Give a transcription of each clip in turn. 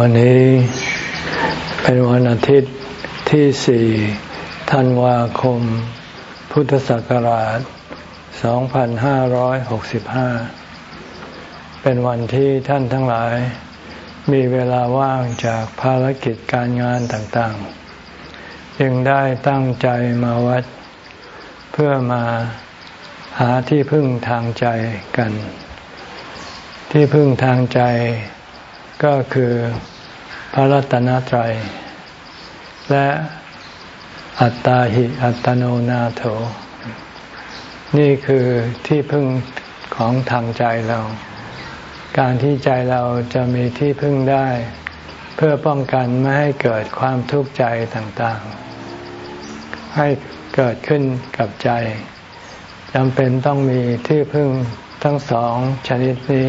วันนี้เป็นวันอาทิตย์ที่สี่ธันวาคม พุทธศักราช 2565 เป็นวันที่ท่านทั้งหลาย มีเวลาว่างจากภารกิจการงานต่างๆ จึงได้ตั้งใจมาวัด เพื่อมาหาที่พึ่งทางใจกัน ที่พึ่งทางใจ ก็คือพระรัตนตรัย และอัตตาหิอัตโนนาโถ นี่คือที่พึ่งของทางใจเรา การที่ใจเราจะมีที่พึ่งได้ เพื่อป้องกันไม่ให้เกิดความทุกข์ใจต่างๆ ให้เกิดขึ้นกับใจจำเป็นต้องมีที่พึ่งทั้งสองชนิดนี้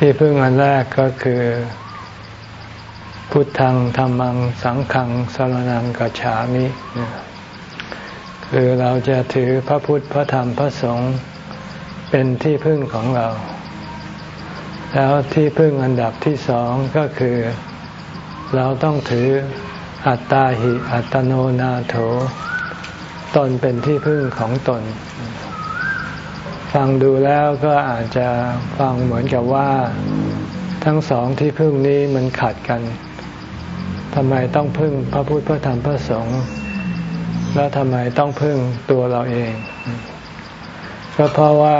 ที่พึ่งอันแรกก็คือ พุทธังธรรมังสังขังสรนังกัจฉามิ คือเราจะถือพระพุทธพระธรรมพระสงฆ์เป็นที่พึ่งของเรา แล้วที่พึ่งอันดับที่สองก็คือ เราต้องถืออัตตาหิอัตโนนาโถ ตนเป็นที่พึ่งของตน ฟังดูแล้วก็อาจจะฟังเหมือนกับว่าทั้งสองที่พึ่งนี้มันขัดกันทำไมต้องพึ่งพระพุทธพระธรรมพระสงฆ์แล้วทำไมต้องพึ่งตัวเราเอง ก็เพราะว่า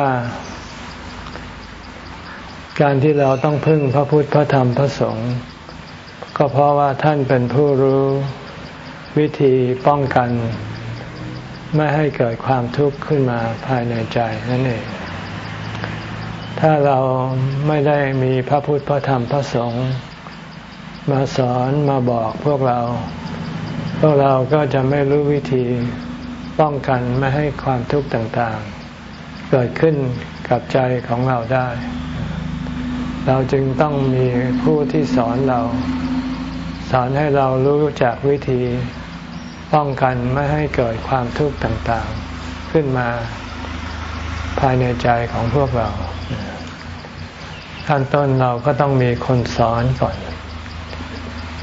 การที่เราต้องพึ่งพระพุทธพระธรรมพระสงฆ์ก็เพราะว่าท่านเป็นผู้รู้วิธีป้องกัน ไม่ให้เกิดความทุกข์ขึ้นมาภายในใจนั่นเอง ถ้าเราไม่ได้มีพระพุทธพระธรรมพระสงฆ์มาสอนมาบอกพวกเรา พวกเราก็จะไม่รู้วิธีป้องกันไม่ให้ความทุกข์ต่างๆ เกิดขึ้นกับใจของเราได้ เราจึงต้องมีผู้ที่สอนเรา สอนให้เรารู้จักวิธี ป้องกันไม่ให้เกิดความทุกข์ต่างๆ ขึ้นมาภายในใจของพวกเราขั้นต้นเราก็ต้องมีคนสอนก่อน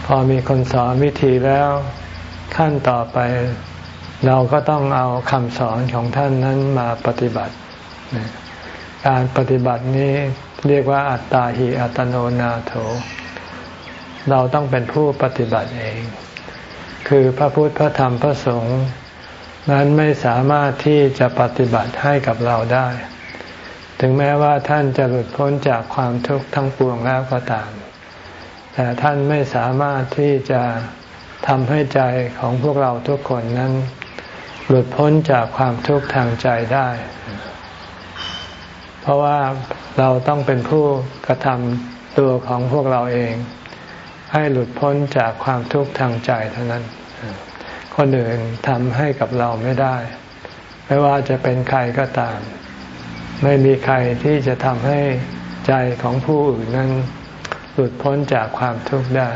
พอมีคนสอนวิธีแล้วขั้นต่อไป เราก็ต้องเอาคำสอนของท่านนั้นมาปฏิบัติ การปฏิบัตินี้เรียกว่าอัตตาหิอัตโนนาโถ เราต้องเป็นผู้ปฏิบัติเอง คือพระพุทธพระธรรมพระสงฆ์นั้นไม่สามารถที่จะปฏิบัติให้กับเราได้ ถึงแม้ว่าท่านจะหลุดพ้นจากความทุกข์ทั้งปวงแล้วก็ตาม แต่ท่านไม่สามารถที่จะทำให้ใจของพวกเราทุกคนนั้น หลุดพ้นจากความทุกข์ทางใจได้ เพราะว่าเราต้องเป็นผู้กระทำตัวของพวกเราเอง ให้หลุดพ้นจากความทุกข์ทางใจเท่านั้น คนอื่นทำให้กับเราไม่ได้ ไม่ว่าจะเป็นใครก็ตาม ไม่มีใครที่จะทำให้ใจของผู้อื่นนั้นหลุดพ้นจากความทุกข์ได้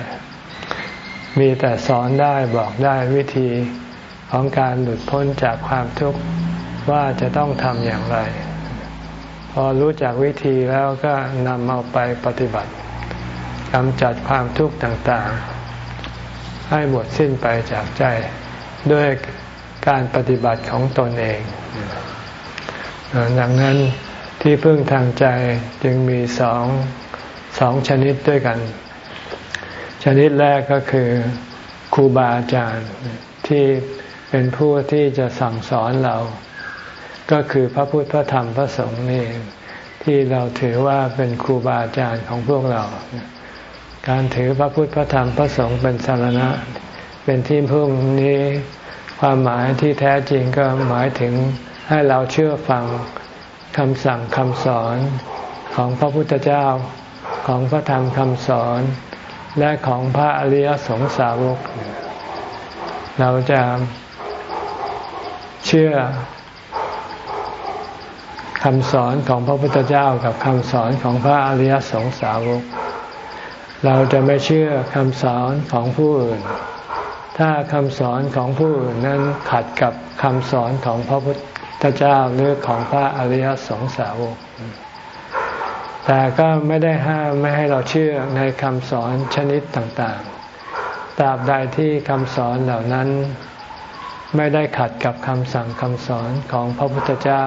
มีแต่สอนได้บอกได้วิธีของการหลุดพ้นจากความทุกข์ว่าจะต้องทำอย่างไร พอรู้จักวิธีแล้วก็นำเอาไปปฏิบัติ กำจัดความทุกข์ต่างๆ ให้หมดสิ้นไปจากใจด้วยการปฏิบัติของตนเองดังนั้นที่พึ่งทางใจจึงมีสองสองชนิดด้วยกัน ชนิดแรกก็คือครูบาอาจารย์ที่เป็นผู้ที่จะสั่งสอนเรา ก็คือพระพุทธพระธรรมพระสงฆ์นี่ที่เราถือว่าเป็นครูบาอาจารย์ของพวกเรา การถือพระพุทธพระธรรมพระสงฆ์เป็นสารณะ เป็นที่พึ่งนี้ความหมายที่แท้จริงก็หมายถึงให้เราเชื่อฟังคำสั่งคำสอนของพระพุทธเจ้าของพระธรรมคำสอนและของพระอริยสงสาวก เราจะเชื่อคำสอนของพระพุทธเจ้ากับคำสอนของพระอริยสงสาวก เราจะไม่เชื่อคำสอนของผู้อื่น ถ้าคำสอนของผู้อื่นนั้นขัดกับคำสอนของพระพุทธเจ้าหรือของพระอริยสงสาวก แต่ก็ไม่ได้ห้ามไม่ให้เราเชื่อในคำสอนชนิดต่างๆ ตราบใดที่คำสอนเหล่านั้นไม่ได้ขัดกับคำสั่งคำสอนของพระพุทธเจ้า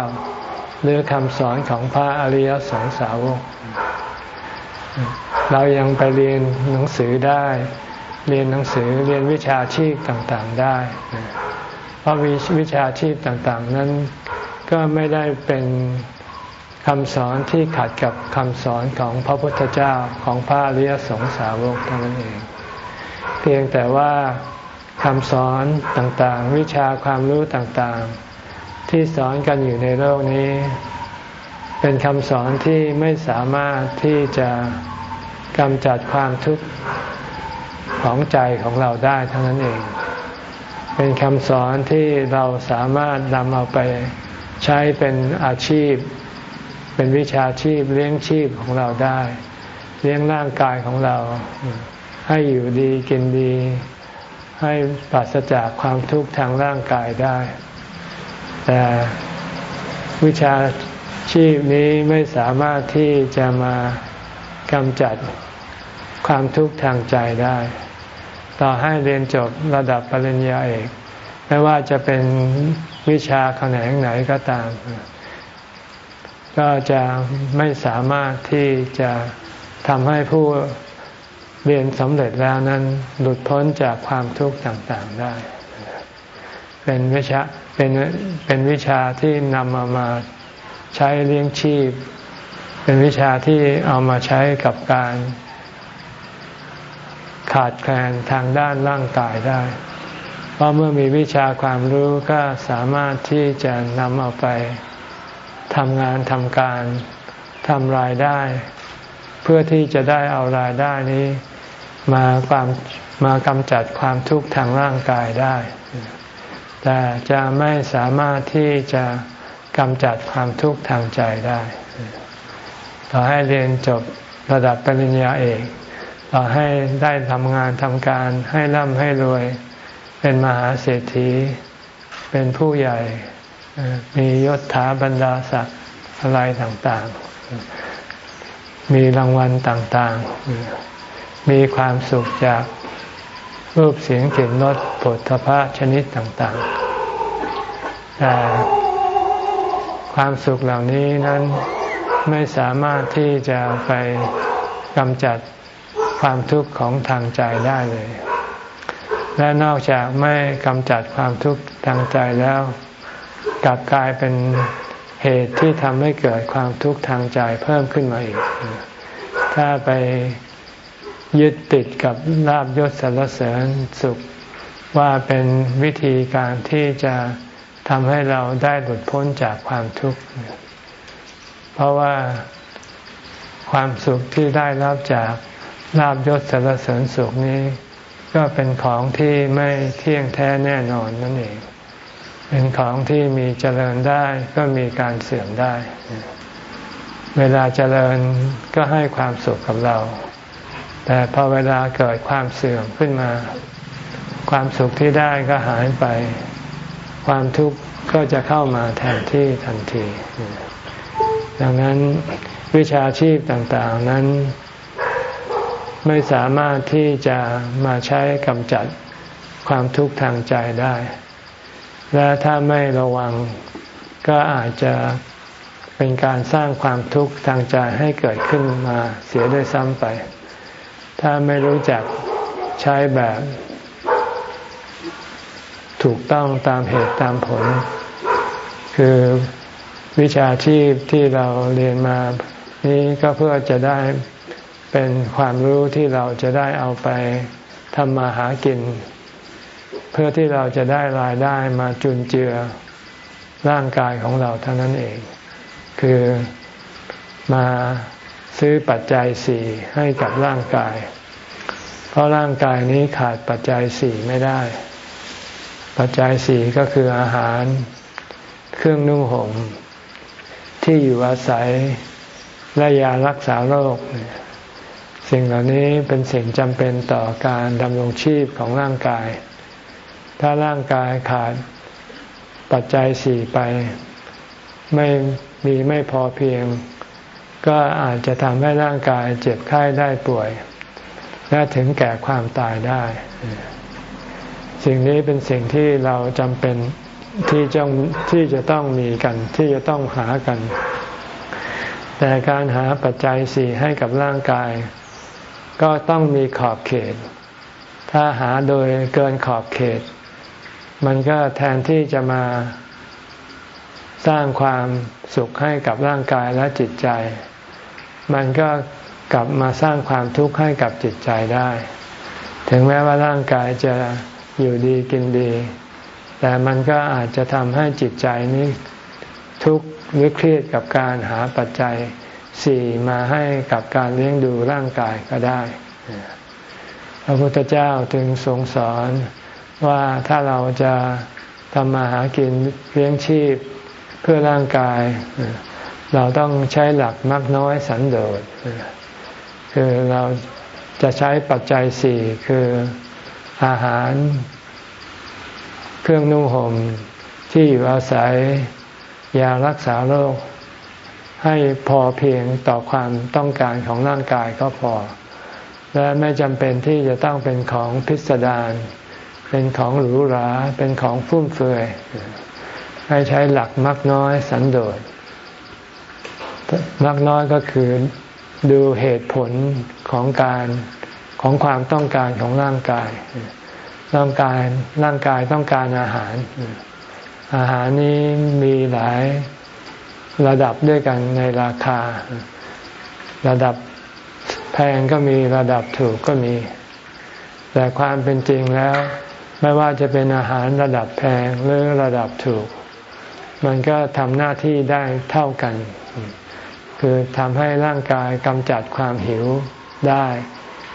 หรือคำสอนของพระอริยสงสาวก เรายังไปเรียนหนังสือได้ เรียนหนังสือเรียนวิชาชีพต่างๆได้ เพราะวิชาชีพต่างๆ นั้นก็ไม่ได้เป็นคำสอนที่ขัดกับคำสอนของพระพุทธเจ้าของพระอริยสงสาวกเท่านั้นเอง เพียงแต่ว่าคำสอนต่างๆ วิชาความรู้ต่างๆ ที่สอนกันอยู่ในโลกนี้ เป็นคำสอนที่ไม่สามารถที่จะกำจัดความทุกข์ของใจของเราได้เท่านั้นเอง เป็นคำสอนที่เราสามารถนำเอาไปใช้เป็นอาชีพ เป็นวิชาชีพเลี้ยงชีพของเราได้ เลี้ยงร่างกายของเรา ให้อยู่ดีกินดี ให้ปราศจากความทุกข์ทางร่างกายได้ แต่วิชา ชีพนี้ไม่สามารถที่จะมากำจัดความทุกข์ทางใจได้ ต่อให้เรียนจบระดับปริญญาเอก ไม่ว่าจะเป็นวิชาแขนงไหนก็ตาม ก็จะไม่สามารถที่จะทำให้ผู้เรียนสำเร็จแล้วนั้น หลุดพ้นจากความทุกข์ต่างๆได้ เป็นวิชาเป็นเป็นวิชาที่นำมามา ใช้เลี้ยงชีพ เป็นวิชาที่เอามาใช้กับการขาดแคลนทางด้านร่างกายได้ เพราะเมื่อมีวิชาความรู้ก็สามารถที่จะนำเอาไปทำงานทำการทำรายได้ เพื่อที่จะได้เอารายได้นี้ มาความมากำจัดความทุกข์ทางร่างกายได้ แต่จะไม่สามารถที่จะ กำจัดความทุกข์ทางใจได้ ต่อให้เรียนจบระดับปริญญาเอกต่อให้ได้ทำงานทำการให้ร่ำให้รวย เป็นมหาเศรษฐี เป็นผู้ใหญ่ มียศถาบรรดาศักดิ์อะไรต่างๆ มีรางวัลต่างๆ มีความสุขจากรูปเสียงกลิ่นรสผลทพะชนิดต่างๆ แต่ ความสุขเหล่านี้นั้นไม่สามารถที่จะไปกำจัดความทุกข์ของทางใจได้เลย และนอกจากไม่กำจัดความทุกข์ทางใจแล้ว กลับกลายเป็นเหตุที่ทำให้เกิดความทุกข์ทางใจเพิ่มขึ้นมาอีก ถ้าไปยึดติดกับลาบยศสรรเสริญสุขว่าเป็นวิธีการที่จะ ทำให้เราได้หลุดพ้นจากความทุกข์ เพราะว่าความสุขที่ได้รับจากลาบยศสรรเสริญสุขนี้ ก็เป็นของที่ไม่เที่ยงแท้แน่นอนนั่นเอง เป็นของที่มีเจริญได้ก็มีการเสื่อมได้ เวลาเจริญก็ให้ความสุขกับเรา แต่พอเวลาเกิดความเสื่อมขึ้นมา ความสุขที่ได้ก็หายไป ความทุกข์ก็จะเข้ามาแทนที่ทันที ดังนั้นวิชาชีพต่างๆนั้นไม่สามารถที่จะมาใช้กำจัดความทุกข์ทางใจได้ และถ้าไม่ระวังก็อาจจะเป็นการสร้างความทุกข์ทางใจให้เกิดขึ้นมาเสียด้วยซ้ำไป ถ้าไม่รู้จักใช้แบบ ถูกต้องตามเหตุตามผล คือวิชาชีพที่เราเรียนมานี้ก็เพื่อจะได้เป็นความรู้ที่เราจะได้เอาไปทำมาหากิน เพื่อที่เราจะได้รายได้มาจุนเจือร่างกายของเราเท่านั้นเอง คือมาซื้อปัจจัยสี่ให้กับร่างกาย เพราะร่างกายนี้ขาดปัจจัยสี่ไม่ได้ ปัจจัยสี่ก็คืออาหาร เครื่องนุ่งห่มที่อยู่อาศัยและยารักษาโรค สิ่งเหล่านี้เป็นสิ่งจำเป็นต่อการดำรงชีพของร่างกาย ถ้าร่างกายขาดปัจจัยสี่ไป ไม่มีไม่พอเพียง ก็อาจจะทำให้ร่างกายเจ็บไข้ได้ป่วย และถึงแก่ความตายได้ สิ่งนี้เป็นสิ่งที่เราจำเป็นที่จงที่จะต้องมีกัน ที่จะต้องหากัน แต่การหาปัจจัยสี่ให้กับร่างกาย ก็ต้องมีขอบเขต ถ้าหาโดยเกินขอบเขต มันก็แทนที่จะมาสร้างความสุขให้กับร่างกายและจิตใจ มันก็กลับมาสร้างความทุกข์ให้กับจิตใจได้ ถึงแม้ว่าร่างกายจะ อยู่ดีกินดี แต่มันก็อาจจะทำให้จิตใจนี้ทุกข์หรือเครียดกับการหาปัจจัยสี่มาให้กับการเลี้ยงดูร่างกายก็ได้พระพุทธเจ้าถึงทรงสอนว่าถ้าเราจะทำมาหากินเลี้ยงชีพเพื่อร่างกาย เราต้องใช้หลักมักน้อยสันโดษคือเราจะใช้ปัจจัยสี่คือ อาหาร เครื่องนุ่งห่มที่อยู่อาศัยยารักษาโรค ให้พอเพียงต่อความต้องการของร่างกายก็พอ และไม่จำเป็นที่จะต้องเป็นของพิสดารเป็นของหรูหราเป็นของฟุ่มเฟือยให้ใช้หลักมักน้อยสันโดษมักน้อยก็คือดูเหตุผลของการ ของความต้องการของร่างกายร่างกายร่างกายต้องการอาหาร อาหารนี้มีหลายระดับด้วยกันในราคา ระดับแพงก็มีระดับถูกก็มี แต่ความเป็นจริงแล้ว ไม่ว่าจะเป็นอาหารระดับแพงหรือระดับถูก มันก็ทำหน้าที่ได้เท่ากัน คือทำให้ร่างกายกำจัดความหิวได้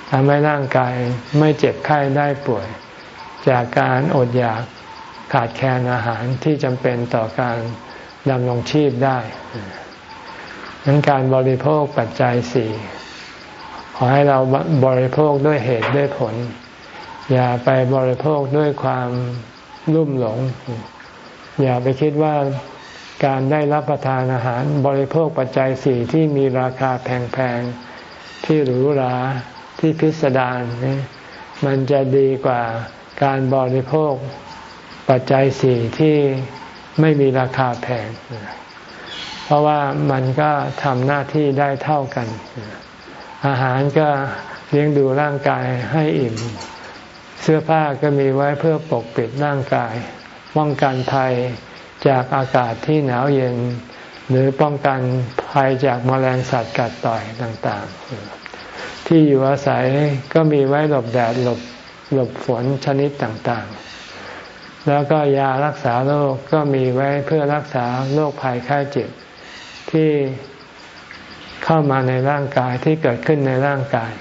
ทำให้ร่างกายไม่เจ็บไข้ได้ป่วย จากการอดอยากขาดแคลนอาหารที่จำเป็นต่อการดำรงชีพได้นั้นการบริโภคปัจจัยสี่ขอให้เราบริโภคด้วยเหตุด้วยผล อย่าไปบริโภคด้วยความรุ่มหลง อย่าไปคิดว่าการได้รับประทานอาหารบริโภคปัจจัยสี่ที่มีราคาแพงๆ ที่หรูหรา ที่พิสดารนี่มันจะดีกว่าการบริโภคปัจจัยสี่ที่ไม่มีราคาแพงเพราะว่ามันก็ทำหน้าที่ได้เท่ากัน อาหารก็เลี้ยงดูร่างกายให้อิ่ม เสื้อผ้าก็มีไว้เพื่อปกปิดร่างกาย ป้องกันภัยจากอากาศที่หนาวเย็น หรือป้องกันภัยจากมแมลงสัตว์กัดต่อยต่าง ๆ ที่อยู่อาศัยก็มีไว้หลบแดดหลบหลบฝนชนิดต่างๆ แล้วก็ยารักษาโรคก็มีไว้เพื่อรักษาโรคภัยไข้เจ็บที่เข้ามาในร่างกายที่เกิดขึ้นในร่างกาย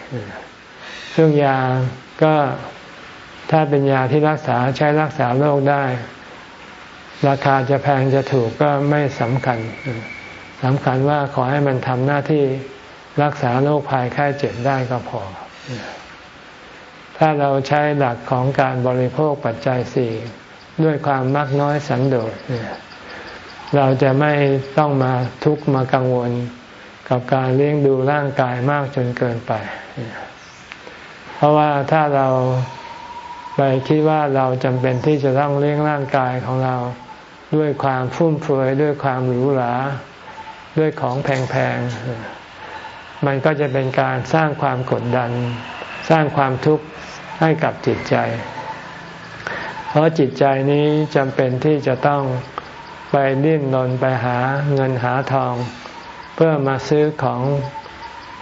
ซึ่งยาก็ถ้าเป็นยาที่รักษาใช้รักษาโรคได้ ราคาจะแพงจะถูกก็ไม่สำคัญสำคัญว่าขอให้มันทำหน้าที่ รักษาโรคภัยไข้เจ็บได้ก็พอ ถ้าเราใช้หลักของการบริโภคปัจจัยสี่ด้วยความมักน้อยสันโดษเราจะไม่ต้องมาทุกข์มากังวลกับการเลี้ยงดูร่างกายมากจนเกินไป เพราะว่าถ้าเราไปคิดว่าเราจำเป็นที่จะต้องเลี้ยงร่างกายของเราด้วยความฟุ่มเฟือยด้วยความหรูหราด้วยของแพงๆ มันก็จะเป็นการสร้างความกดดัน สร้างความทุกข์ให้กับจิตใจ เพราะจิตใจนี้จำเป็นที่จะต้องไปดิ้นรนไปหาเงินหาทอง เพื่อมาซื้อของ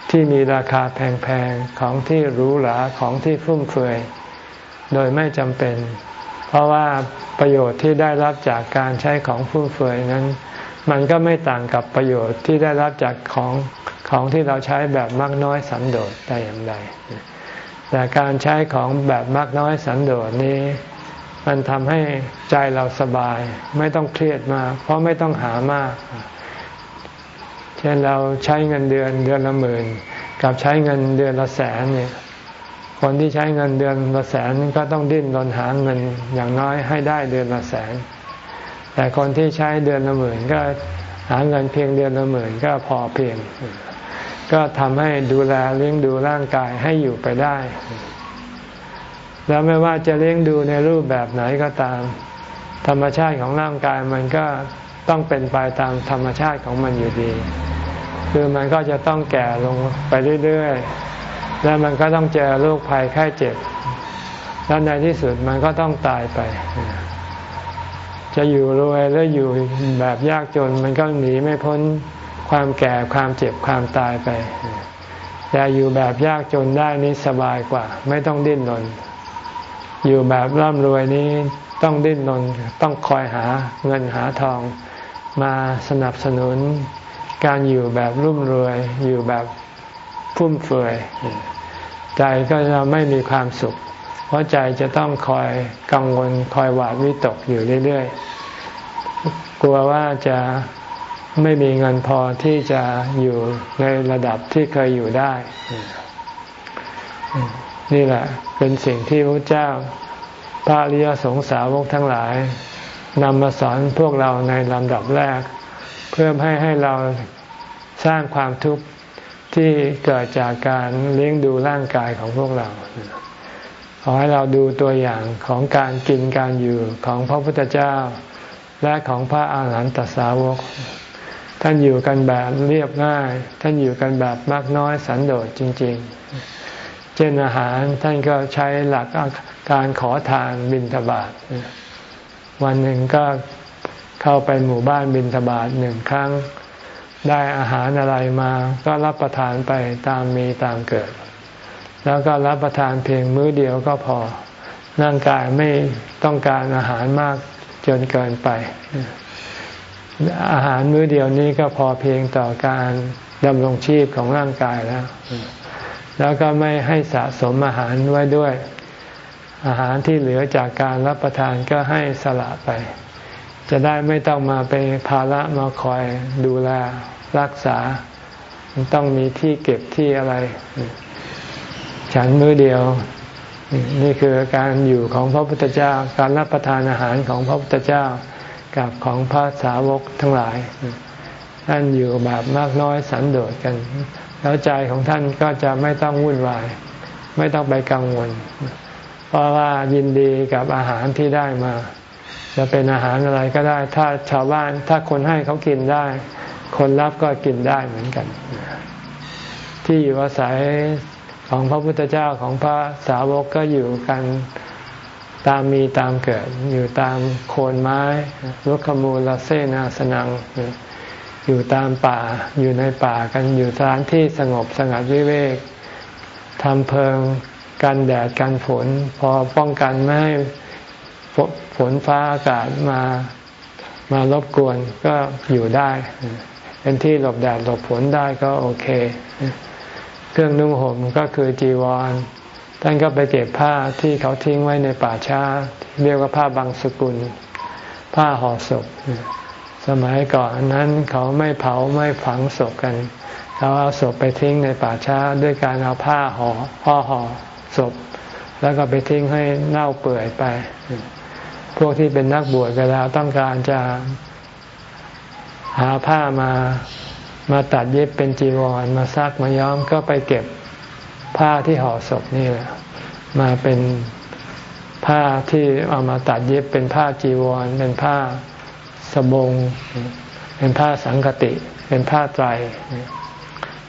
ที่มีราคาแพงๆ ของที่หรูหราของที่ฟุ่มเฟือยโดยไม่จำเป็น เพราะว่าประโยชน์ที่ได้รับจากการใช้ของฟุ่มเฟือยนั้น มันก็ไม่ต่างกับประโยชน์ที่ได้รับจากของของที่เราใช้แบบมากน้อยสันโดษแต่อย่างใดแต่การใช้ของแบบมากน้อยสันโดษนี้ มันทำให้ใจเราสบาย ไม่ต้องเครียดมาก เพราะไม่ต้องหามาก เช่นเราใช้เงินเดือนเดือนละหมื่นกับใช้เงินเดือนละแสนเนี่ยคนที่ใช้เงินเดือนละแสนก็ต้องดิ้นรนหาเงินอย่างน้อยให้ได้เดือนละแสน แต่คนที่ใช้เดือนละหมื่นก็หาเงินเพียงเดือนละหมื่นก็พอเพียง ก็ทำให้ดูแลเลี้ยงดูร่างกายให้อยู่ไปได้ แล้วไม่ว่าจะเลี้ยงดูในรูปแบบไหนก็ตาม ธรรมชาติของร่างกายมันก็ต้องเป็นไปตามธรรมชาติของมันอยู่ดี คือมันก็จะต้องแก่ลงไปเรื่อยๆ แล้วมันก็ต้องเจอโรคภัยไข้เจ็บ แล้วในที่สุดมันก็ต้องตายไป จะอยู่รวยหรืออยู่แบบยากจนมันก็หนีไม่พ้นความแก่ความเจ็บความตายไปแต่อยู่แบบยากจนได้นี้สบายกว่า ไม่ต้องดิ้นรนอยู่แบบร่ำรวยนี้ต้องดิ้นรนต้องคอยหาเงินหาทอง มาสนับสนุน การอยู่แบบรุ่มรวย อยู่แบบฟุ่มเฟือยใจก็จะไม่มีความสุข ราะใจจะต้องคอยกังวลคอยหวาดวิตกอยู่เรื่อยๆ กลัวว่าจะไม่มีเงินพอที่จะอยู่ในระดับที่เคยอยู่ได้ นี่แหละ เป็นสิ่งที่พระเจ้าพระริยสงสาวกทั้งหลายนำมาสอนพวกเราในลำดับแรก เพื่อให้ให้เราสร้างความทุกข์ที่เกิดจากการเลี้ยงดูร่างกายของพวกเรา ขอให้เราดูตัวอย่างของการกินการอยู่ของพระพุทธเจ้า และของพระอาหารหันตสาวก ท่านอยู่กันแบบเรียบง่าย ท่านอยู่กันแบบมากน้อยสันโดษจริง ๆ เช่นอาหารท่านก็ใช้หลักการขอทานบิณฑบาตวันหนึ่งก็เข้าไปหมู่บ้านบิณฑบาตหนึ่งครั้ง ได้อาหารอะไรมาก็รับประทานไปตามมีตามเกิด แล้วก็รับประทานเพียงมื้อเดียวก็พอ ร่างกายไม่ต้องการอาหารมากจนเกินไป อาหารมื้อเดียวนี้ก็พอเพียงต่อการดำรงชีพของร่างกายแล้ว แล้วก็ไม่ให้สะสมอาหารไว้ด้วย อาหารที่เหลือจากการรับประทานก็ให้สละไป จะได้ไม่ต้องมาไปภาระมาคอยดูแลรักษา ต้องมีที่เก็บที่อะไร ฉันมือเดียว นี่คือการอยู่ของพระพุทธเจ้า การรับประทานอาหารของพระพุทธเจ้า กับของพระสาวกทั้งหลายท่านอยู่แบบมากน้อยสันโดษกัน แล้วใจของท่านก็จะไม่ต้องวุ่นวาย ไม่ต้องไปกังวล เพราะว่ายินดีกับอาหารที่ได้มา จะเป็นอาหารอะไรก็ได้ ถ้าชาวบ้านถ้าคนให้เขากินได้ คนรับก็กินได้เหมือนกัน ที่อยู่อาศัย ของพระพุทธเจ้าของพระสาวกก็อยู่กันตามมีตามเกิด อยู่ตามโคนไม้ลุกขมูลเสนาสนัง อยู่ตามป่าอยู่ในป่ากันอยู่สถานที่สงบสงัดวิเวกทำเพิงกันแดดกันฝน พอป้องกันไม่ให้ฝนฟ้าอากาศมามารบกวนก็อยู่ได้ เป็นที่หลบแดดหลบฝนได้ก็โอเค เครื่องนุ่งห่มก็คือจีวร ท่านก็ไปเก็บผ้าที่เขาทิ้งไว้ในป่าช้า เรียกว่าผ้าบางสกุล ผ้าห่อศพ สมัยก่อนนั้นเขาไม่เผาไม่ฝังศพกัน เขาเอาศพไปทิ้งในป่าช้าด้วยการเอาผ้าห่อห่อห่อศพ แล้วก็ไปทิ้งให้เน่าเปื่อยไป พวกที่เป็นนักบวชเวลาต้องการจะหาผ้ามา มาตัดเย็บเป็นจีวรมาซักมาย้อมก็ไปเก็บผ้าที่ห่อศพนี่แหละมาเป็นผ้าที่เอามาตัดเย็บเป็นผ้าจีวร เป็นผ้าสบง เป็นผ้าสังกติ เป็นผ้าไตร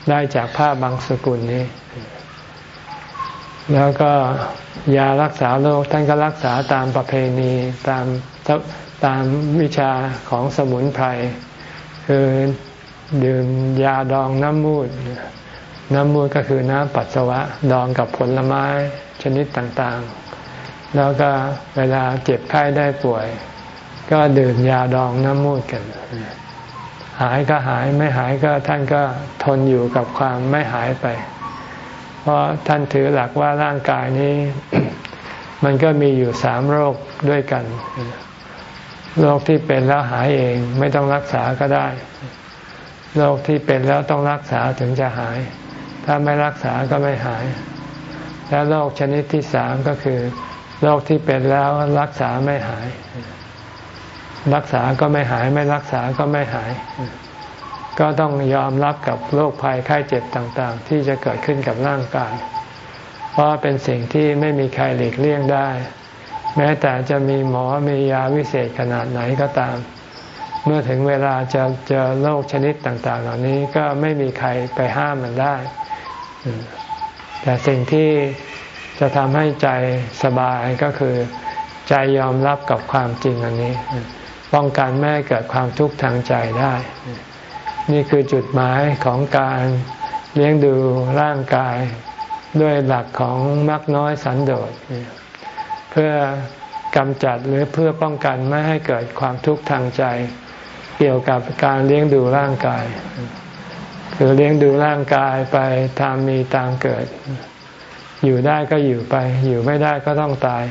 ได้จากผ้าบางสกุลนี้ แล้วก็ยารักษาโรคท่านก็รักษาตามประเพณีตามตามวิชาของสมุนไพรคือ ดื่มยาดองน้ำมูด น้ำมูดก็คือน้ำปัสสาวะ ดองกับผลไม้ชนิดต่างๆ แล้วก็เวลาเจ็บไข้ได้ป่วย ก็ดื่มยาดองน้ำมูดกัน หายก็หายไม่หายก็ท่านก็ทนอยู่กับความไม่หายไป เพราะท่านถือหลักว่าร่างกายนี้ มันก็มีอยู่สามโรคด้วยกัน โรคที่เป็นแล้วหายเองไม่ต้องรักษาก็ได้ โรคที่เป็นแล้วต้องรักษาถึงจะหาย ถ้าไม่รักษาก็ไม่หาย และโรคชนิดที่สามก็คือโรคที่เป็นแล้วรักษาไม่หาย รักษาก็ไม่หาย ไม่รักษาก็ไม่หาย ก็ต้องยอมรับกับโรคภัยไข้เจ็บต่างๆ ที่จะเกิดขึ้นกับร่างกาย เพราะเป็นสิ่งที่ไม่มีใครหลีกเลี่ยงได้ แม้แต่จะมีหมอมียาวิเศษขนาดไหนก็ตาม เมื่อถึงเวลาจะเจอโรคชนิดต่าง ๆ เหล่านี้ก็ไม่มีใครไปห้ามมันได้ แต่สิ่งที่จะทำให้ใจสบายก็คือ ใจยอมรับกับความจริงอันนี้ ป้องกันไม่ให้เกิดความทุกข์ทางใจได้ นี่คือจุดหมายของการเลี้ยงดูร่างกายด้วยหลักของมักน้อยสันโดษเพื่อกำจัดหรือเพื่อป้องกันไม่ให้เกิดความทุกข์ทางใจ กี่ยวกับการเลี้ยงดูร่างกาย คือเลี้ยงดูร่างกายไปตามมีตามเกิด อยู่ได้ก็อยู่ไป อยู่ไม่ได้ก็ต้องตาย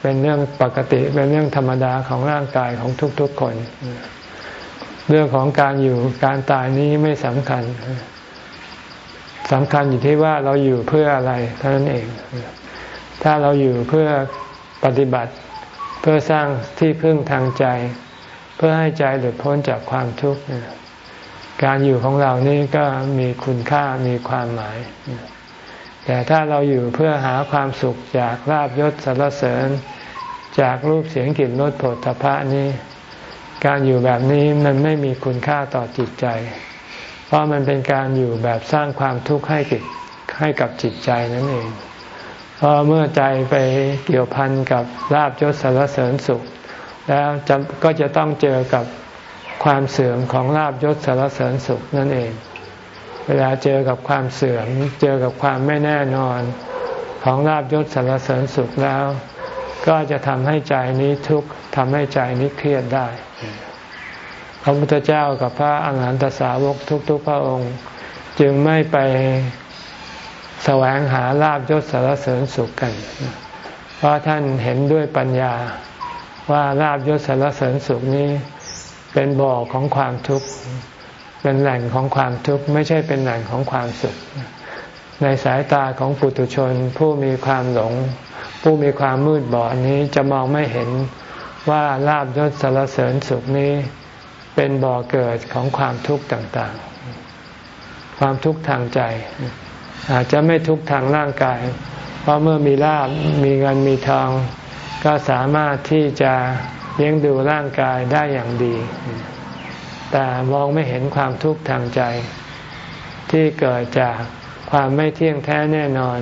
เป็นเรื่องปกติเป็นเรื่องธรรมดาของร่างกายของทุกๆคน เรื่องของการอยู่การตายนี้ไม่สำคัญสำคัญอยู่ที่ว่าเราอยู่เพื่ออะไรเท่านั้นเอง ถ้าเราอยู่เพื่อปฏิบัติเพื่อสร้างที่พึ่งทางใจ พื่อให้ใจหลุดพ้นจากความทุกข์การอยู่ของเรานี่ก็มีคุณค่ามีความหมาย แต่ถ้าเราอยู่เพื่อหาความสุขจากลาบยศสรรเสริญ จากรูปเสียงกลิ่นรสผลทพะนี้ การอยู่แบบนี้มันไม่มีคุณค่าต่อจิตใจ เพราะมันเป็นการอยู่แบบสร้างความทุกข์ให้กับให้กับจิตใจนั่นเอง เพราะเมื่อใจไปเกี่ยวพันกับลาบยศสรรเสริญสุข แล้วก็จะต้องเจอกับความเสื่อมของลาบยศสารเสริญสุขนั่นเอง เวลาเจอกับความเสื่อม เจอกับความไม่แน่นอนของลาบยศสารเสริญสุขแล้ว ก็จะทำให้ใจนี้ทุกข์ทำให้ใจนี้เครียดได้ พระพุทธเจ้ากับพระอาหารหันตสาวกทุกๆพระองค์ จึงไม่ไปแสวงหาลาบยศสารเสริญสุขกัน เพราะท่านเห็นด้วยปัญญา ว่าลาบยศสารเสริญสุขนี้ เป็นบ่อของความทุกข์ เป็นแหล่งของความทุกข์ ไม่ใช่เป็นแหล่งของความสุข ในสายตาของปุถุชนผู้มีความหลง ผู้มีความมืดบอดนี้จะมองไม่เห็นว่าลาบยศสารเสริญสุขนี้เป็นบ่อเกิดของความทุกข์ต่างๆ ความทุกข์ทางใจ อาจจะไม่ทุกข์ทางร่างกาย เพราะเมื่อมีลาบมีเงินมีทอง ก็สามารถที่จะเลี้ยงดูร่างกายได้อย่างดี แต่มองไม่เห็นความทุกข์ทางใจ ที่เกิดจากความไม่เที่ยงแท้แน่นอน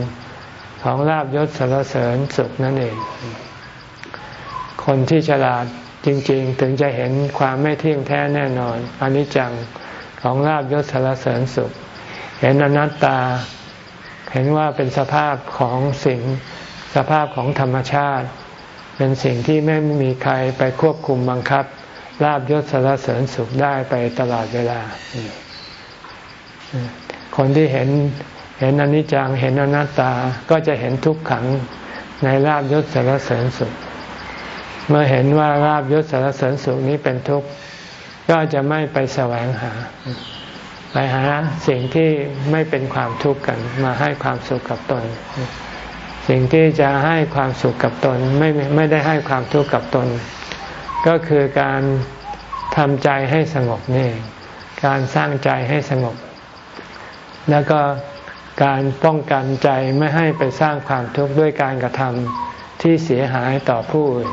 ของลาบยศสารเสริญสุขนั่นเอง คนที่ฉลาดจริง ๆ ถึงจะเห็นความไม่เที่ยงแท้แน่นอนอนิจจังของลาบยศสารเสริญสุข เห็นอนัตตา เห็นว่าเป็นสภาพของสิ่งสภาพของธรรมชาติ เป็นสิ่งที่ไม่มีใครไปควบคุมบังคับลาบยศสารเสริญสุขได้ไปตลอดเวลา คนที่เห็นเห็นอนิจจังเห็นอนัตตาก็จะเห็นทุกขังในลาบยศสารเสริญสุข เมื่อเห็นว่าลาบยศสารเสริญสุขนี้เป็นทุกข์ก็จะไม่ไปแสวงหา ไปหาสิ่งที่ไม่เป็นความทุกข์กันมาให้ความสุขกับตน สิ่งที่จะให้ความสุขกับตนไม่ไม่ได้ให้ความทุกข์กับตน ก็คือการทำใจให้สงบนี่ การสร้างใจให้สงบ แล้วก็การป้องกันใจไม่ให้ไปสร้างความทุกข์ด้วยการกระทำที่เสียหายต่อผู้อื่น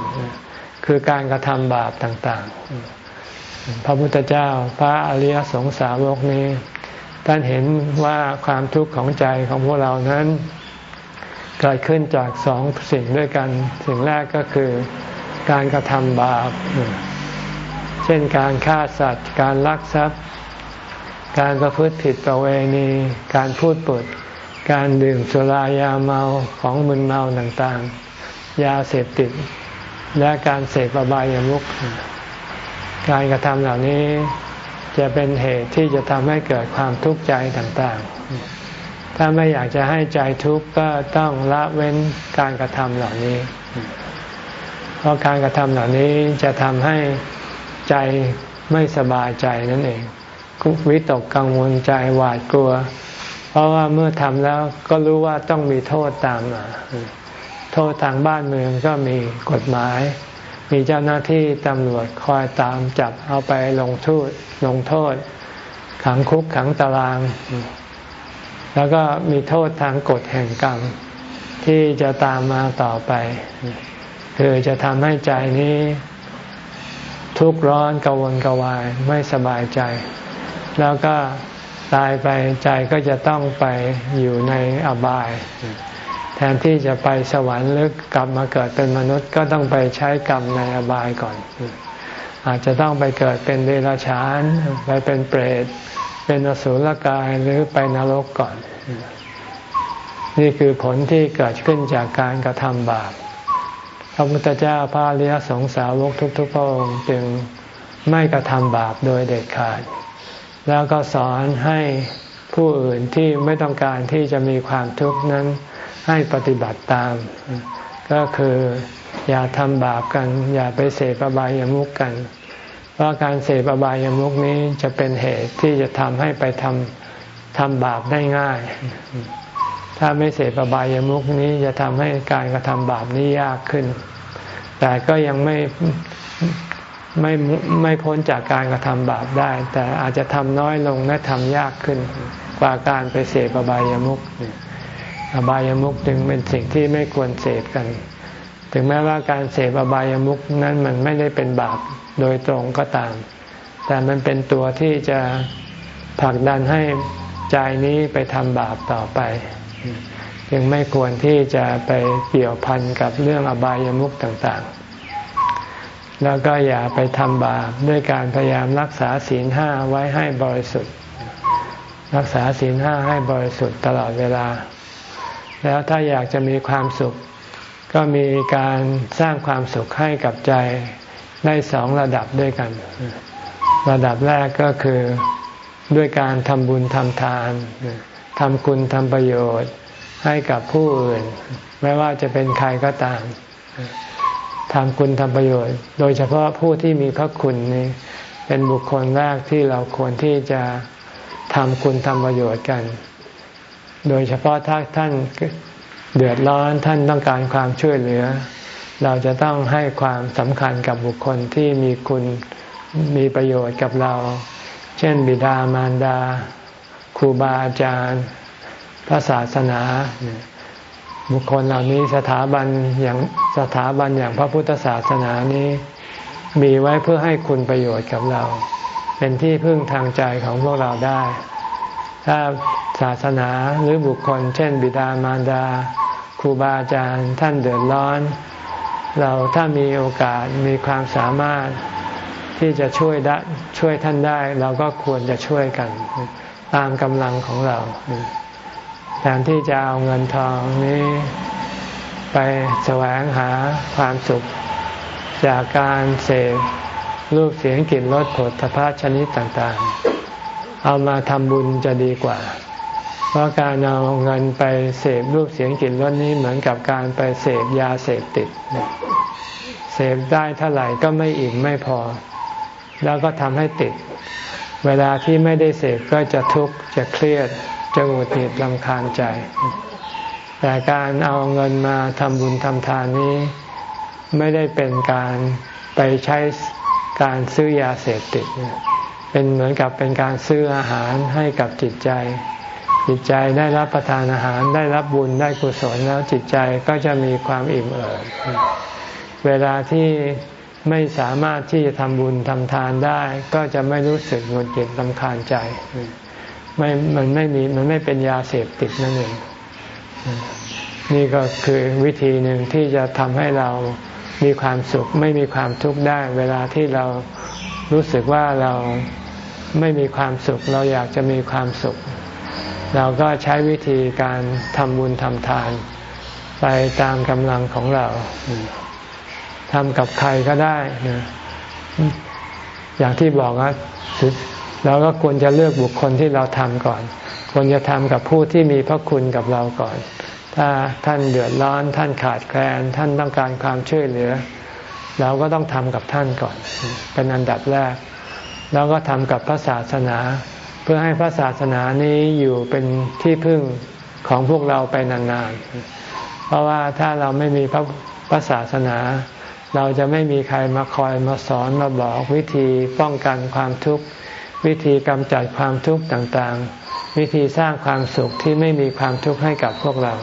คือการกระทำบาปต่างๆ พระพุทธเจ้าพระอริยสงสาวกนี้ ท่านเห็นว่าความทุกข์ของใจของพวกเรานั้น เกิดขึ้นจากสองสิ่งด้วยกัน สิ่งแรกก็คือการกระทำบาป เช่นการฆ่าสัตว์ การลักทรัพย์ การประพฤติผิดประเวณี การพูดปด การดื่มสุรายาเมาของมึนเมาต่างๆ ยาเสพติด และการเสพอบายามุขการกระทำเหล่านี้จะเป็นเหตุที่จะทำให้เกิดความทุกข์ใจต่างๆ ถ้าไม่อยากจะให้ใจทุกข์ก็ต้องละเว้นการกระทำเหล่านี้ เพราะการกระทำเหล่านี้จะทำให้ใจไม่สบายใจนั่นเองวิตกกังวลใจหวาดกลัว เพราะว่าเมื่อทำแล้วก็รู้ว่าต้องมีโทษตามมา โทษทางบ้านเมืองก็มีกฎหมาย มีเจ้าหน้าที่ตำรวจคอยตามจับเอาไปลงโทษลงโทษ ขังคุกขังตาราง แล้วก็มีโทษทางกฎแห่งกรรม ที่จะตามมาต่อไป คือจะทำให้ใจนี้ทุกข์ร้อนกังวนกวายไม่สบายใจ แล้วก็ตายไปใจก็จะต้องไปอยู่ในอบาย แทนที่จะไปสวรรค์หรือกลับมาเกิดเป็นมนุษย์ก็ต้องไปใช้กรรมในอบายก่อน อาจจะต้องไปเกิดเป็นเดรัจฉาน ไปเป็นเปรต เป็นอสุรกายหรือไปนรกก่อน นี่คือผลที่เกิดขึ้นจากการกระทำบาปพระพุทธเจ้าพระอริยสงสาวกทุกๆพระองค์จึงไม่กระทำบาปโดยเด็ดขาด แล้วก็สอนให้ผู้อื่นที่ไม่ต้องการที่จะมีความทุกข์นั้นให้ปฏิบัติตาม ก็คืออย่าทำบาปกัน อย่าไปเสพอบายามุกกัน เพราะการเสพอบายามุกนี้จะเป็นเหตุที่จะทำให้ไปทำทำบาปได้ง่าย ถ้าไม่เสพอบายามุกนี้จะทำให้การกระทำบาปนี้ยากขึ้น แต่ก็ยังไม่ไม่ไม่พ้นจากการกระทำบาปได้ แต่อาจจะทำน้อยลงและทำยากขึ้น กว่าการไปเสพอบายามุกอบายามุกจึงเป็นสิ่งที่ไม่ควรเสพกัน ถึงแม้ว่าการเสพอบายามุกนั้นมันไม่ได้เป็นบาป โดยตรงก็ตาม แต่มันเป็นตัวที่จะผลักดันให้ใจนี้ไปทำบาปต่อไปจึงไม่ควรที่จะไปเกี่ยวพันกับเรื่องอบายามุกต่างๆ แล้วก็อย่าไปทำบาปด้วยการพยายามรักษาศีลห้าไว้ให้บริสุทธิ์ รักษาศีลห้าให้บริสุทธิ์ตลอดเวลา แล้วถ้าอยากจะมีความสุข ก็มีการสร้างความสุขให้กับใจ ได้สองระดับด้วยกัน ระดับแรกก็คือด้วยการทำบุญทำทานทำคุณทำประโยชน์ให้กับผู้อื่น ไม่ว่าจะเป็นใครก็ตามทำคุณทำประโยชน์ โดยเฉพาะผู้ที่มีพระคุณนี้เป็นบุคคลแรกที่เราควรที่จะทำคุณทำประโยชน์กัน โดยเฉพาะถ้าท่านเดือดร้อนท่านต้องการความช่วยเหลือ เราจะต้องให้ความสำคัญกับบุคคลที่มีคุณมีประโยชน์กับเรา เช่น บิดามารดาครูบาอาจารย์ พระศาสนา บุคคลเหล่านี้สถาบันอย่างสถาบันอย่างพระพุทธศาสนานี้ มีไว้เพื่อให้คุณประโยชน์กับเรา เป็นที่พึ่งทางใจของพวกเราได้ ถ้าศาสนาหรือบุคคล เช่น บิดามารดาครูบาอาจารย์ท่านเดือดร้อน เราถ้ามีโอกาสมีความสามารถที่จะช่วยได้ช่วยท่านได้ เราก็ควรจะช่วยกัน ตามกำลังของเราแทนที่จะเอาเงินทองนี้ไปแสวงหาความสุข จากการเสพรูปเสียงกลิ่นรสผลพระชนิดต่างๆ เอามาทำบุญจะดีกว่า เพราะการเอาเงินไปเสพรูปเสียงกลิ่นรสนี้เหมือนกับการไปเสพยาเสพติด เสพได้เท่าไหร่ก็ไม่อิ่มไม่พอ แล้วก็ทำให้ติด เวลาที่ไม่ได้เสพก็จะทุกข์จะเครียดจะหงุดหงิดลำคาญใจ แต่การเอาเงินมาทำบุญทำทานนี้ ไม่ได้เป็นการไปใช้การซื้อยาเสพติด เป็นเหมือนกับเป็นการซื้ออาหารให้กับจิตใจ จิตใจได้รับประทานอาหารได้รับบุญได้กุศลแล้วจิตใจก็จะมีความอิ่มเอิบเวลาที่ไม่สามารถที่จะทำบุญทำทานได้ ก็จะไม่รู้สึกหงุดหงิดลำคาญใจไม่มันไม่มีมันไม่เป็นยาเสพติดนั่นเองนี่ก็คือวิธีหนึ่งที่จะทำให้เรามีความสุข ไม่มีความทุกข์ได้ เวลาที่เรารู้สึกว่าเราไม่มีความสุข เราอยากจะมีความสุข เราก็ใช้วิธีการทำบุญทำทาน ไปตามกำลังของเราทำกับใครก็ได้นะอย่างที่บอกว่าเราก็ควรจะเลือกบุคคลที่เราทำก่อน ควรจะทำกับผู้ที่มีพระคุณกับเราก่อน ถ้าท่านเดือดร้อน ท่านขาดแคลน ท่านต้องการความช่วยเหลือ เราก็ต้องทำกับท่านก่อน เป็นอันดับแรก แล้วก็ทำกับพระศาสนา พื่อให้พระศาสนานี้อยู่เป็นที่พึ่งของพวกเราไปนานๆ เพราะว่าถ้าเราไม่มีพระพระศาสนา เราจะไม่มีใครมาคอยมาสอนมาบอกวิธีป้องกันความทุกข์ววิธีกำจัดความทุกข์ต่างๆ วิธีสร้างความสุขที่ไม่มีความทุกข์ให้กับพวกเรา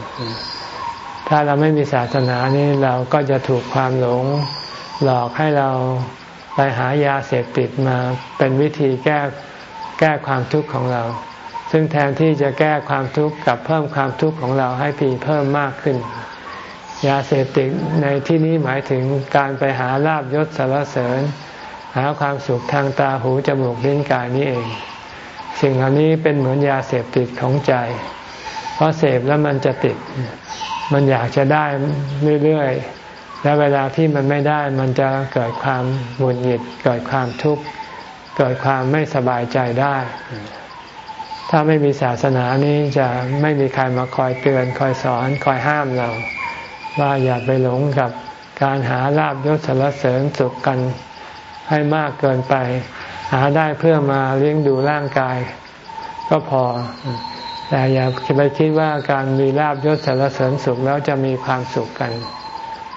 ถ้าเราไม่มีศาสนานี้เราก็จะถูกความหลงหลอกให้เราไปหายาเสพติดมาเป็นวิธีแก้ แก้ความทุกข์ของเรา ซึ่งแทนที่จะแก้ความทุกข์กับเพิ่มความทุกข์ของเราให้ปีเพิ่มมากขึ้น ยาเสพติดในที่นี้หมายถึงการไปหาลาบยศสารเสริญ หาความสุขทางตาหูจมูกลิ้นกายนี้เอง สิ่งเหล่านี้เป็นเหมือนยาเสพติดของใจ เพราะเสพแล้วมันจะติด มันอยากจะได้เรื่อยๆและเวลาที่มันไม่ได้มันจะเกิดความหงุดหงิดเกิดความทุกข์ เกิดความไม่สบายใจได้ ถ้าไม่มีศาสนานี้จะไม่มีใครมาคอยเตือน คอยสอน คอยห้ามเรา ว่าอย่าไปหลงกับการหาลาบยศสารเสริญสุขกันให้มากเกินไป หาได้เพื่อมาเลี้ยงดูร่างกาย ก็พอ แต่อย่าไปคิดว่าการมีลาบยศสารเสริญสุขแล้วจะมีความสุขกัน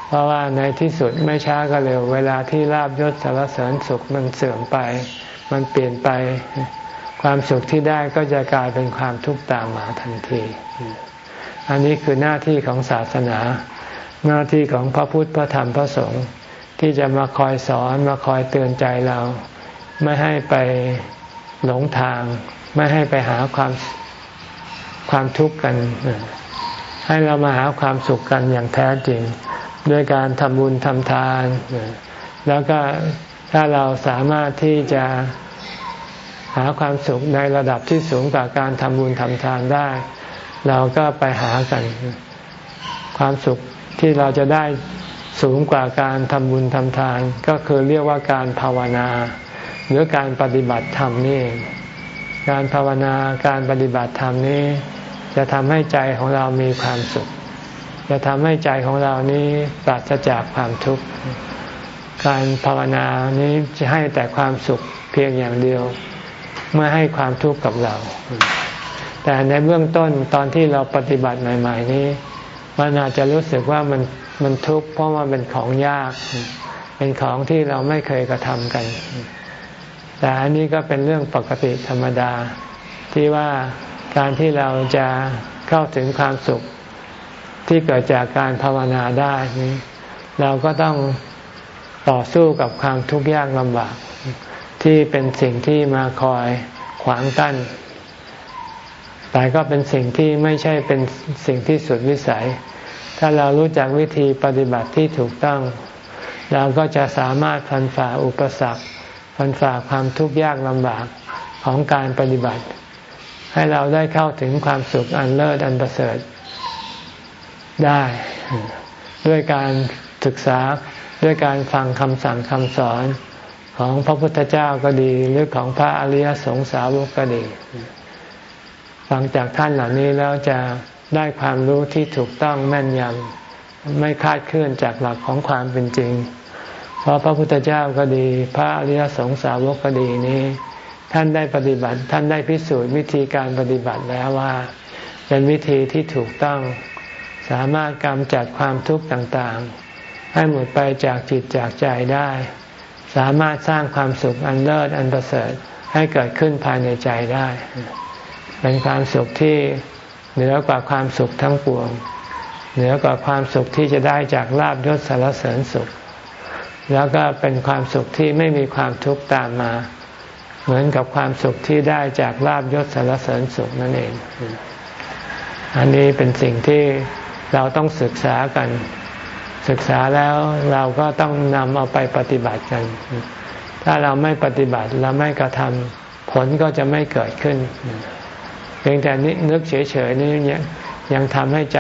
เพราะว่าในที่สุดไม่ช้าก็เร็ว เวลาที่ลาบยศสารเสริญสุขมันเสื่อมไป มันเปลี่ยนไปความสุขที่ได้ก็จะกลายเป็นความทุกข์ตามมาทันที อันนี้คือหน้าที่ของศาสนา หน้าที่ของพระพุทธพระธรรมพระสงฆ์ที่จะมาคอยสอนมาคอยเตือนใจเรา ไม่ให้ไปหลงทาง ไม่ให้ไปหาความความทุกข์กัน ให้เรามาหาความสุขกันอย่างแท้จริง ด้วยการทำบุญทำทาน แล้วก็ ถ้าเราสามารถที่จะหาความสุขในระดับที่สูงกว่าการทำบุญทำทานได้ เราก็ไปหากัน ความสุขที่เราจะได้สูงกว่าการทำบุญทำทาน ก็คือเรียกว่าการภาวนา หรือการปฏิบัติธรรมนี่เองการภาวนาการปฏิบัติธรรมนี้ จะทำให้ใจของเรามีความสุข จะทำให้ใจของเรานี้ปราศจากความทุกข์ การภาวนานี้จะให้แต่ความสุขเพียงอย่างเดียว เมื่อให้ความทุกข์กับเรา แต่ในเบื้องต้นตอนที่เราปฏิบัติใหม่ ๆ นี้ มันอาจจะรู้สึกว่ามันมันทุกข์เพราะว่าเป็นของยาก เป็นของที่เราไม่เคยกระทำกัน แต่อันนี้ก็เป็นเรื่องปกติธรรมดา ที่ว่าการที่เราจะเข้าถึงความสุขที่เกิดจากการภาวนาได้นี้ เราก็ต้อง ต่อสู้กับความทุกข์ยากลำบาก ที่เป็นสิ่งที่มาคอยขวางกั้นแต่ก็เป็นสิ่งที่ไม่ใช่เป็นสิ่งที่สุดวิสัย ถ้าเรารู้จักวิธีปฏิบัติที่ถูกต้อง เราก็จะสามารถพันฝ่าอุปสรรคพันฝ่าความทุกข์ยากลำบากของการปฏิบัติ ให้เราได้เข้าถึงความสุขอันเลิศอันประเสริฐได้ ด้วยการศึกษา ด้วยการฟังคำสั่งคำสอนของพระพุทธเจ้าก็ดี หรือของพระอริยสงสาวกก็ดี ฟังจากท่านเหล่านี้แล้วจะได้ความรู้ที่ถูกต้องแม่นยำไม่คาดเคลื่อนจากหลักของความเป็นจริง เพราะพระพุทธเจ้าก็ดี พระอริยสงสาวกก็ดีนี้ ท่านได้ปฏิบัติ ท่านได้พิสูจน์วิธีการปฏิบัติแล้วว่า เป็นวิธีที่ถูกต้องสามารถกำจัดความทุกข์ต่างๆ ให้หมดไปจากจิตจากใจได้ สามารถสร้างความสุขอันเลิศอันประเสริฐให้เกิดขึ้นภายในใจได้ เป็นความสุขที่เหนือกว่าความสุขทั้งปวง เหนือกว่าความสุขที่จะได้จากลาบยศสารเสริญสุข แล้วก็เป็นความสุขที่ไม่มีความทุกข์ตามมา เหมือนกับความสุขที่ได้จากลาบยศสารเสริญสุขนั่นเอง อันนี้เป็นสิ่งที่เราต้องศึกษากัน ศึกษาแล้วเราก็ต้องนำเอาไปปฏิบัติกัน ถ้าเราไม่ปฏิบัติเราไม่กระทำผลก็จะไม่เกิดขึ้น เพียงแต่นึกเฉยๆนี่ยังทำให้ใจ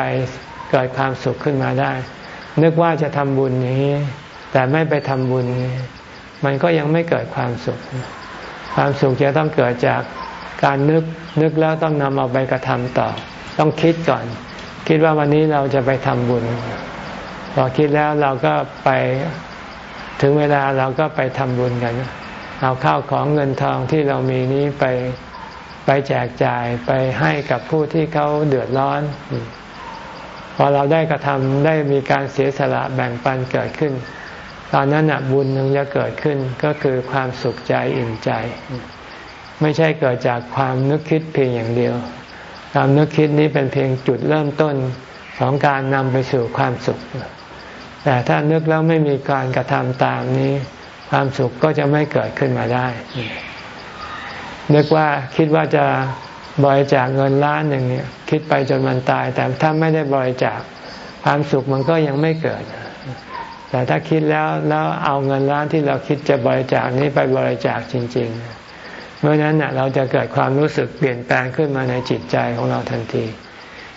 เกิดความสุขขึ้นมาได้ นึกว่าจะทำบุญนี้ แต่ไม่ไปทำบุญ มันก็ยังไม่เกิดความสุข ความสุขจะต้องเกิดจากการนึกนึกแล้วต้องนำเอาไปกระทำต่อ ต้องคิดก่อน คิดว่าวันนี้เราจะไปทำบุญ อคิดแล้วเราก็ไปถึงเวลาเราก็ไปทำบุญกัน เอาข้าวของเงินทองที่เรามีนี้ไปไปแจกจ่ายไปให้กับผู้ที่เขาเดือดร้อน พอเราได้กระทำได้มีการเสียสละแบ่งปันเกิดขึ้น ตอนนั้นบุญนึงจะเกิดขึ้นก็คือความสุขใจอิ่มใจ ไม่ใช่เกิดจากความนึกคิดเพียงอย่างเดียว ความนึกคิดนี้เป็นเพียงจุดเริ่มต้นของการนำไปสู่ความสุข แต่ถ้านึกแล้วไม่มีการกระทำตามนี้ ความสุขก็จะไม่เกิดขึ้นมาได้ นึกว่าคิดว่าจะบริจาคเงินล้านหนึ่งเนี่ย คิดไปจนมันตาย แต่ถ้าไม่ได้บริจาคความสุขมันก็ยังไม่เกิด แต่ถ้าคิดแล้วแล้วเอาเงินล้านที่เราคิดจะบริจาคนี้ไปบริจาคจริง ๆ เมื่อนั้นเราจะเกิดความรู้สึกเปลี่ยนแปลงขึ้นมาในจิตใจของเราทันที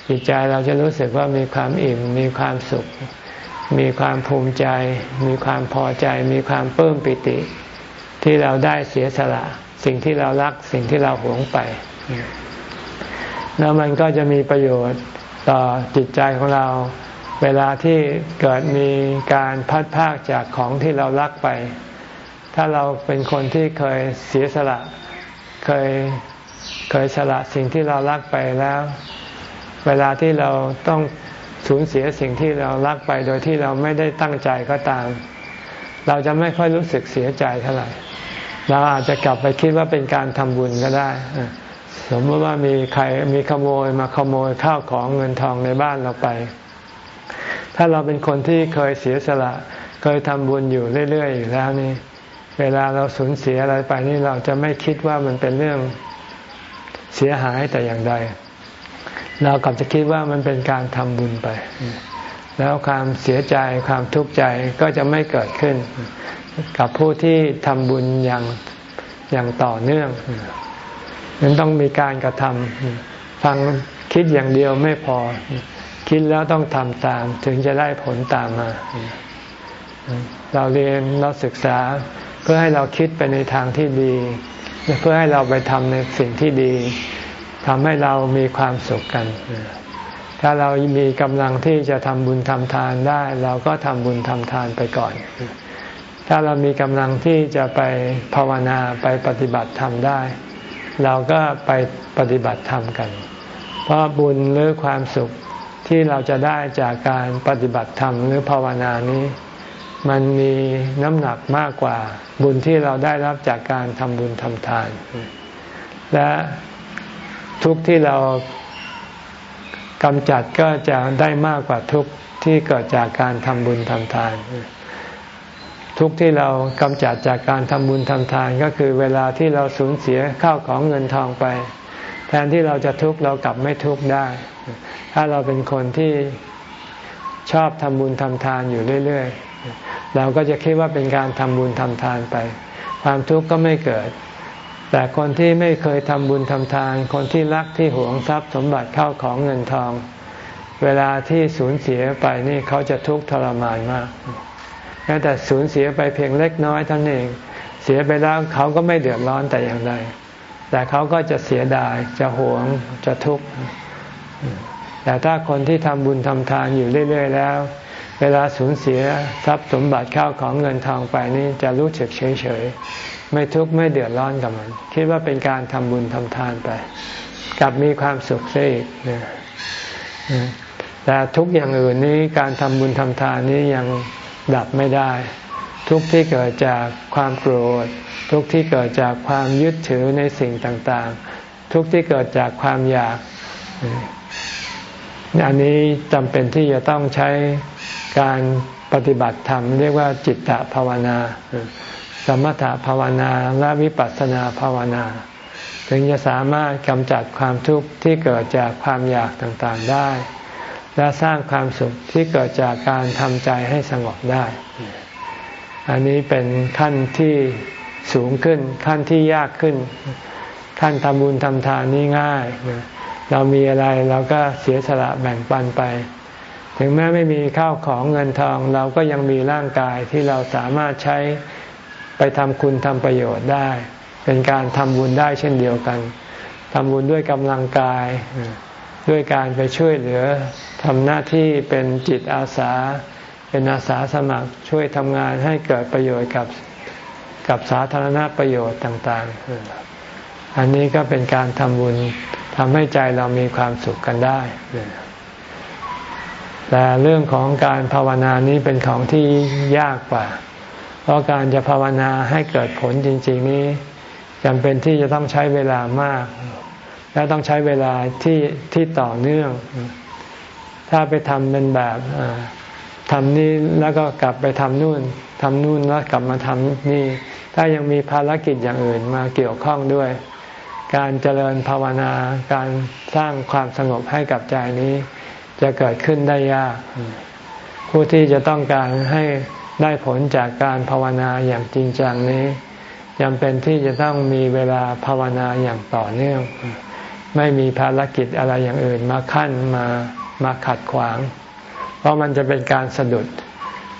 จิตใจเราจะรู้สึกว่ามีความอิ่มมีความสุข มีความภูมิใจ มีความพอใจ มีความเพิ่มปิติ ที่เราได้เสียสละ สิ่งที่เรารักสิ่งที่เราหวงไป แล้วมันก็จะมีประโยชน์ต่อจิตใจของเรา เวลาที่เกิดมีการพัดพากจากของที่เรารักไป ถ้าเราเป็นคนที่เคยเสียสละ เคยเคยสละสิ่งที่เรารักไปแล้ว เวลาที่เราต้อง สูญเสียสิ่งที่เรารักไปโดยที่เราไม่ได้ตั้งใจก็ตาม เราจะไม่ค่อยรู้สึกเสียใจเท่าไหร่ เราอาจจะกลับไปคิดว่าเป็นการทำบุญก็ได้สมมติว่ามีใครมีขโมยมาขโมยข้าวของเงินทองในบ้านเราไป ถ้าเราเป็นคนที่เคยเสียสละ เคยทำบุญอยู่เรื่อยๆอยู่แล้วนี่ เวลาเราสูญเสียอะไรไปนี่เราจะไม่คิดว่ามันเป็นเรื่องเสียหายแต่อย่างใด เรากลับจะคิดว่ามันเป็นการทำบุญไป แล้วความเสียใจความทุกข์ใจก็จะไม่เกิดขึ้น กับผู้ที่ทำบุญอย่างอย่างต่อเนื่องมันต้องมีการกระทำฟังคิดอย่างเดียวไม่พอ คิดแล้วต้องทำตามถึงจะได้ผลตามมา เราเรียนเราศึกษาเพื่อให้เราคิดไปในทางที่ดี เพื่อให้เราไปทำในสิ่งที่ดี ทำให้เรามีความสุขกัน ถ้าเรามีกำลังที่จะทำบุญทำทานได้ เราก็ทำบุญทำทานไปก่อน ถ้าเรามีกำลังที่จะไปภาวนาไปปฏิบัติธรรมได้ เราก็ไปปฏิบัติธรรมกัน เพราะบุญหรือความสุขที่เราจะได้จากการปฏิบัติธรรมหรือภาวนานี้ มันมีน้ำหนักมากกว่าบุญที่เราได้รับจากการทำบุญทำทาน และ ทุกที่เรากำจัดก็จะได้มากกว่าทุกที่เกิดจากการทำบุญทำทาน ทุกที่เรากำจัดจากการทำบุญทำทานก็คือเวลาที่เราสูญเสียข้าวของเงินทองไป แทนที่เราจะทุกข์เรากลับไม่ทุกข์ได้ ถ้าเราเป็นคนที่ชอบทำบุญทำทานอยู่เรื่อย ๆ เราก็จะคิดว่าเป็นการทำบุญทำทานไป ความทุกข์ก็ไม่เกิด แต่คนที่ไม่เคยทำบุญทำทาน คนที่รักที่หวงทรัพย์สมบัติเข้าของเงินทอง เวลาที่สูญเสียไปนี่เขาจะทุกข์ทรมานมากแม้แต่สูญเสียไปเพียงเล็กน้อยท่านเอง เสียไปแล้วเขาก็ไม่เดือดร้อนแต่อย่างใดแต่เขาก็จะเสียดายจะหวงจะทุกข์แต่ถ้าคนที่ทำบุญทำทานอยู่เรื่อย ๆ แล้ว เวลาสูญเสียทรัพย์สมบัติข้าวของเงินทองไปนี่จะรู้สึกเฉย ไม่ทุกข์ไม่เดือดร้อนกับมัน คิดว่าเป็นการทำบุญทำทานไป กลับมีความสุขซะอีกแต่ทุกอย่างอื่นนี้การทำบุญทำทานนี้ยังดับไม่ได้ ทุกที่เกิดจากความโกรธ ทุกที่เกิดจากความยึดถือในสิ่งต่างๆ ทุกที่เกิดจากความอยากอันนี้จำเป็นที่จะต้องใช้การปฏิบัติธรรม เรียกว่าจิตตภาวนา มถภาวนาและวิปัสสนาภาวนา ถึงจะสามารถกำจัดความทุกข์ที่เกิดจากความอยากต่างๆได้ และสร้างความสุขที่เกิดจากการทำใจให้สงบได้ อันนี้เป็นขั้นที่สูงขึ้นขั้นที่ยากขึ้น ขั้นทำบุญทำทานนี่ง่ายเรามีอะไรเราก็เสียสละแบ่งปันไป ถึงแม้ไม่มีข้าวของเงินทอง เราก็ยังมีร่างกายที่เราสามารถใช้ ไปทำคุณทำประโยชน์ได้ เป็นการทำบุญได้เช่นเดียวกันทำบุญด้วยกำลังกาย ด้วยการไปช่วยเหลือทำหน้าที่เป็นจิตอาสา เป็นอาสาสมัครช่วยทำงานให้เกิดประโยชน์กับกับสาธารณประโยชน์ต่าง ๆ อันนี้ก็เป็นการทำบุญทำให้ใจเรามีความสุขกันได้แต่เรื่องของการภาวนานี้เป็นของที่ยากกว่า เพราะการจะภาวนาให้เกิดผลจริง ๆ นี้จำเป็นที่จะต้องใช้เวลามาก และต้องใช้เวลาที่ที่ต่อเนื่อง ถ้าไปทำเป็นแบบทำนี่แล้วก็กลับไปทำนู่นทำนู่นแล้วกลับมาทำนี่ ถ้ายังมีภารกิจอย่างอื่นมาเกี่ยวข้องด้วย การเจริญภาวนา การสร้างความสงบให้กับใจนี้ จะเกิดขึ้นได้ยาก ผู้ที่จะต้องการให้ ได้ผลจากการภาวนาอย่างจริงจังนี้จำเป็นที่จะต้องมีเวลาภาวนาอย่างต่อเนื่อง ไม่มีภารกิจอะไรอย่างอื่นมาขั้นมามาขัดขวาง เพราะมันจะเป็นการสะดุด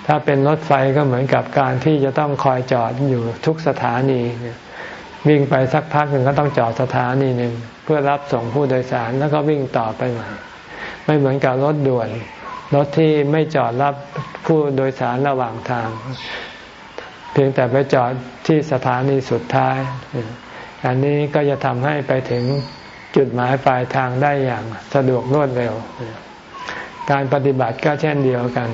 ถ้าเป็นรถไฟก็เหมือนกับการที่จะต้องคอยจอดอยู่ทุกสถานีวิ่งไปสักพักหนึ่งก็ต้องจอดสถานีหนึ่งเพื่อรับส่งผู้โดยสารแล้วก็วิ่งต่อไปใหม่ไม่เหมือนกับรถด่วน รถที่ไม่จอดรับผู้โดยสารระหว่างทาง เพียงแต่ไปจอดที่สถานีสุดท้าย อันนี้ก็จะทำให้ไปถึงจุดหมายปลายทางได้อย่างสะดวกรวดเร็ว การปฏิบัติก็เช่นเดียวกัน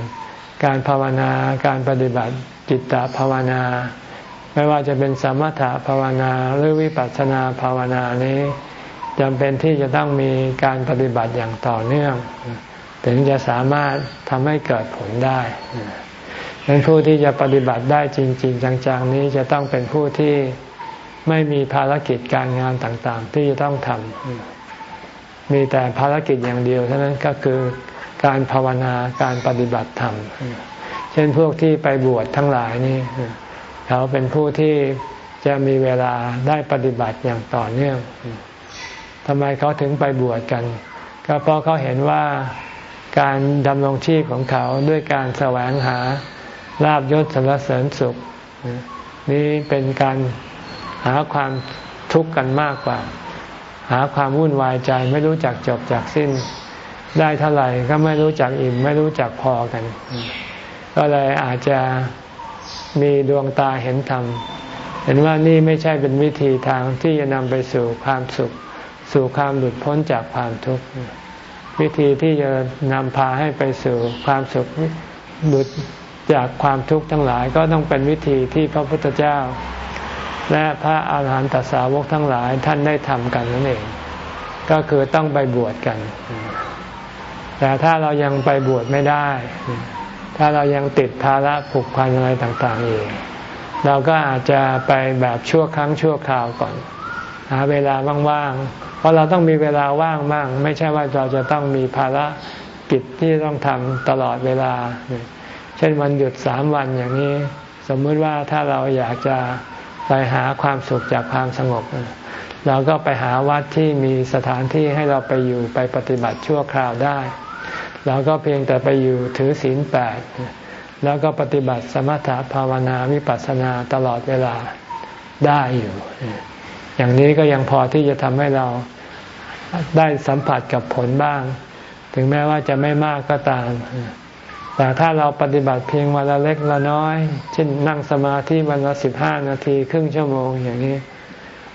การภาวนา การปฏิบัติจิตตภาวนา ไม่ว่าจะเป็นสมถะภาวนาหรือวิปัสสนาภาวนานี้จำเป็นที่จะต้องมีการปฏิบัติอย่างต่อเนื่อง ถึงจะสามารถทำให้เกิดผลได้เป็นผู้ที่จะปฏิบัติได้จริง ๆ จังๆ นี้จะต้องเป็นผู้ที่ไม่มีภารกิจการงานต่างๆ ที่จะต้องทำมีแต่ภารกิจอย่างเดียวเท่านั้นก็คือการภาวนาการปฏิบัติธรรม เช่นพวกที่ไปบวชทั้งหลายนี่เขาเป็นผู้ที่จะมีเวลาได้ปฏิบัติอย่างต่อเนื่องทำไมเขาถึงไปบวชกัน ก็เพราะเขาเห็นว่า การดำรงชีพของเขาด้วยการแสวงหาลาบยศสรรเสริญสุข นี่เป็นการหาความทุกข์กันมากกว่า หาความวุ่นวายใจไม่รู้จักจบจากสิ้น ได้เท่าไหร่ก็ไม่รู้จักอิ่มไม่รู้จักพอกัน ก็เลยอาจจะมีดวงตาเห็นธรรมเห็นว่านี่ไม่ใช่เป็นวิธีทางที่จะนำไปสู่ความสุข สู่ความหลุดพ้นจากความทุกข์ วิธีที่จะนำพาให้ไปสู่ความสุขหลุดจากความทุกข์ทั้งหลายก็ต้องเป็นวิธีที่พระพุทธเจ้า และพระอาหารหันตสาวกทั้งหลายท่านได้ทำกันนั่นเอง ก็คือต้องไปบวชกัน แต่ถ้าเรายังไปบวชไม่ได้ ถ้าเรายังติดภาระผูกพันอะไรต่างๆอยู่เราก็อาจจะไปแบบชั่วครั้งชั่วคราวก่อน หาเวลาว่างๆ เพราะเราต้องมีเวลาว่างบ้าง ไม่ใช่ว่าเราจะต้องมีภาระกิจที่ต้องทำตลอดเวลา เช่นวันหยุดสามวันอย่างนี้ สมมติว่าถ้าเราอยากจะไปหาความสุขจากความสงบ เราก็ไปหาวัดที่มีสถานที่ให้เราไปอยู่ไปปฏิบัติชั่วคราวได้ เราก็เพียงแต่ไปอยู่ถือศีลแปดแล้วก็ปฏิบัติสมถะภาวนาวิปัสสนาตลอดเวลาได้อยู่ อย่างนี้ก็ยังพอที่จะทำให้เราได้สัมผัสกับผลบ้าง ถึงแม้ว่าจะไม่มากก็ตาม แต่ถ้าเราปฏิบัติเพียงวันละเล็กละน้อย เช่นนั่งสมาธิวันละสิบห้านาทีครึ่งชั่วโมงอย่างนี้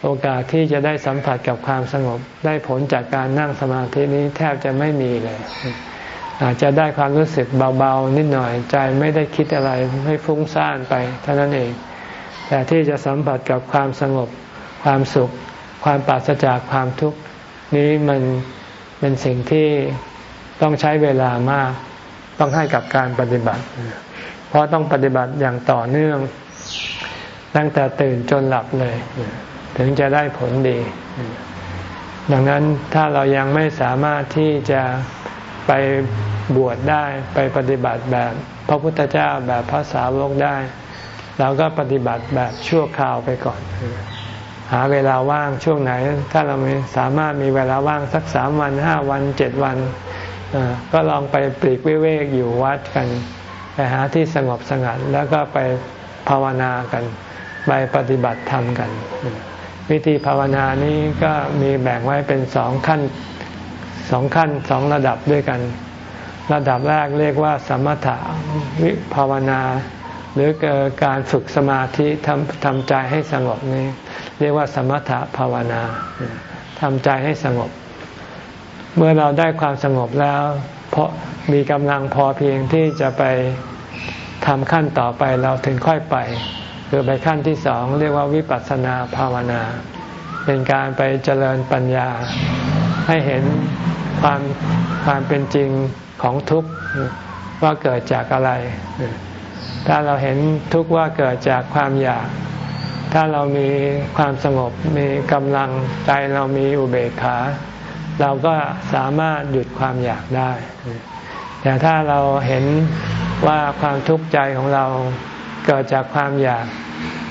โอกาสที่จะได้สัมผัสกับความสงบ ได้ผลจากการนั่งสมาธินี้แทบจะไม่มีเลย อาจจะได้ความรู้สึกเบาๆนิดหน่อยใจไม่ได้คิดอะไรไม่ฟุ้งซ่านไปเท่านั้นเอง แต่ที่จะสัมผัสกับความสงบ ความสุข ความปราศจากความทุกข์นี้มันเป็นสิ่งที่ต้องใช้เวลามาก ต้องให้กับการปฏิบัติ เพราะต้องปฏิบัติอย่างต่อเนื่อง ตั้งแต่ตื่นจนหลับเลย ถึงจะได้ผลดี ดังนั้นถ้าเรายังไม่สามารถที่จะไปบวชได้ไปปฏิบัติแบบพระพุทธเจ้าแบบพระสาวกได้ เราก็ปฏิบัติแบบชั่วคราวไปก่อน หาเวลาว่างช่วงไหน ถ้าเราสามารถมีเวลาว่างสักสามวันห้าวันเจ็ดวัน ก็ลองไปปลีกวิเวกอยู่วัดกัน ไปหาที่สงบสงัด แล้วก็ไปภาวนากัน ไปปฏิบัติธรรมกัน วิธีภาวนานี้ก็มีแบ่งไว้เป็นสองขั้นสองขั้นสองระดับด้วยกัน ระดับแรกเรียกว่า สมถะวิภาวนา หรือการฝึกสมาธิทำทำใจให้สงบนี้เรียกว่าสมถะภาวนาทำใจให้สงบ เมื่อเราได้ความสงบแล้ว เพราะมีกำลังพอเพียงที่จะไปทำขั้นต่อไปเราถึงค่อยไป คือไปขั้นที่สองเรียกว่าวิปัสสนาภาวนา เป็นการไปเจริญปัญญา ให้เห็นความความเป็นจริงของทุกข์ว่าเกิดจากอะไร ถ้าเราเห็นทุกข์ว่าเกิดจากความอยาก ถ้าเรามีความสงบมีกำลังใจเรามีอุเบกขา เราก็สามารถหยุดความอยากได้ แต่ถ้าเราเห็นว่าความทุกข์ใจของเราเกิดจากความอยาก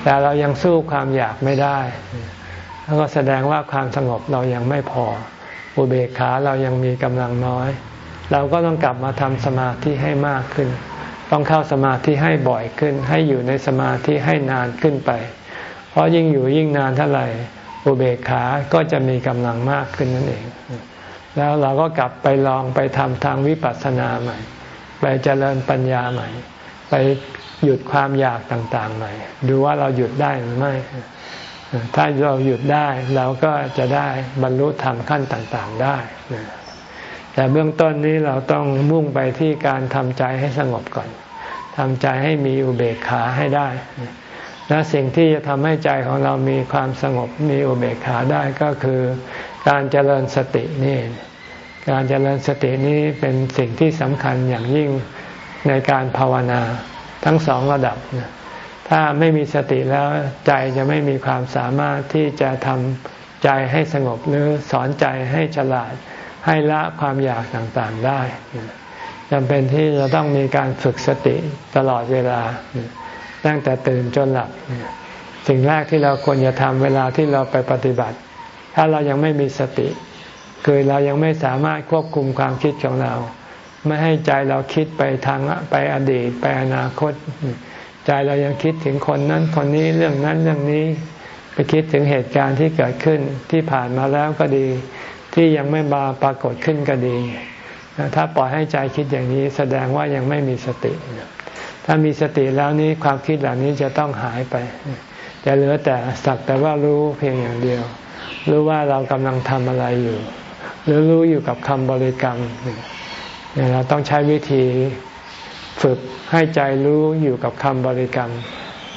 แต่เรายังสู้ความอยากไม่ได้แล้วก็แสดงว่าความสงบเรายังไม่พอ อุเบกขาเรายังมีกำลังน้อย เราก็ต้องกลับมาทำสมาธิให้มากขึ้น ต้องเข้าสมาธิให้บ่อยขึ้น ให้อยู่ในสมาธิให้นานขึ้นไป เพราะยิ่งอยู่ยิ่งนานเท่าไหร่อุเบกขาก็จะมีกำลังมากขึ้นนั่นเอง แล้วเราก็กลับไปลองไปทำทางวิปัสสนาใหม่ ไปเจริญปัญญาใหม่ ไปหยุดความอยากต่างๆใหม่ ดูว่าเราหยุดได้หรือไม่ ถ้าเราหยุดได้เราก็จะได้บรรลุธรรมขั้นต่างๆได้ แต่เบื้องต้นนี้เราต้องมุ่งไปที่การทำใจให้สงบก่อนทำใจให้มีอุเบกขาให้ได้ และสิ่งที่จะทำให้ใจของเรามีความสงบมีอุเบกขาได้ก็คือ การเจริญสตินี่ การเจริญสตินี้เป็นสิ่งที่สำคัญอย่างยิ่งในการภาวนาทั้งสองระดับ ถ้าไม่มีสติแล้วใจจะไม่มีความสามารถที่จะทำใจให้สงบหรือสอนใจให้ฉลาด ให้ละความอยากต่างๆได้จำเป็นที่จะต้องมีการฝึกสติตลอดเวลา ตั้งแต่ตื่นจนหลับ สิ่งแรกที่เราควรจะทำเวลาที่เราไปปฏิบัติ ถ้าเรายังไม่มีสติ คือเรายังไม่สามารถควบคุมความคิดของเรา ไม่ให้ใจเราคิดไปทางไปอดีตไปอนาคต ใจเรายังคิดถึงคนนั้นคนนี้เรื่องนั้นเรื่องนี้ ไปคิดถึงเหตุการณ์ที่เกิดขึ้นที่ผ่านมาแล้วก็ดี ที่ยังไม่มาปรากฏขึ้นก็ดีถ้าปล่อยให้ใจคิดอย่างนี้แสดงว่ายังไม่มีสติ ถ้ามีสติแล้วนี้ความคิดเหล่านี้จะต้องหายไป จะเหลือแต่สักแต่ว่ารู้เพียงอย่างเดียว รู้ว่าเรากำลังทำอะไรอยู่ หรือรู้อยู่กับคำบริกรรมเราต้องใช้วิธีฝึกให้ใจรู้อยู่กับคำบริกรรม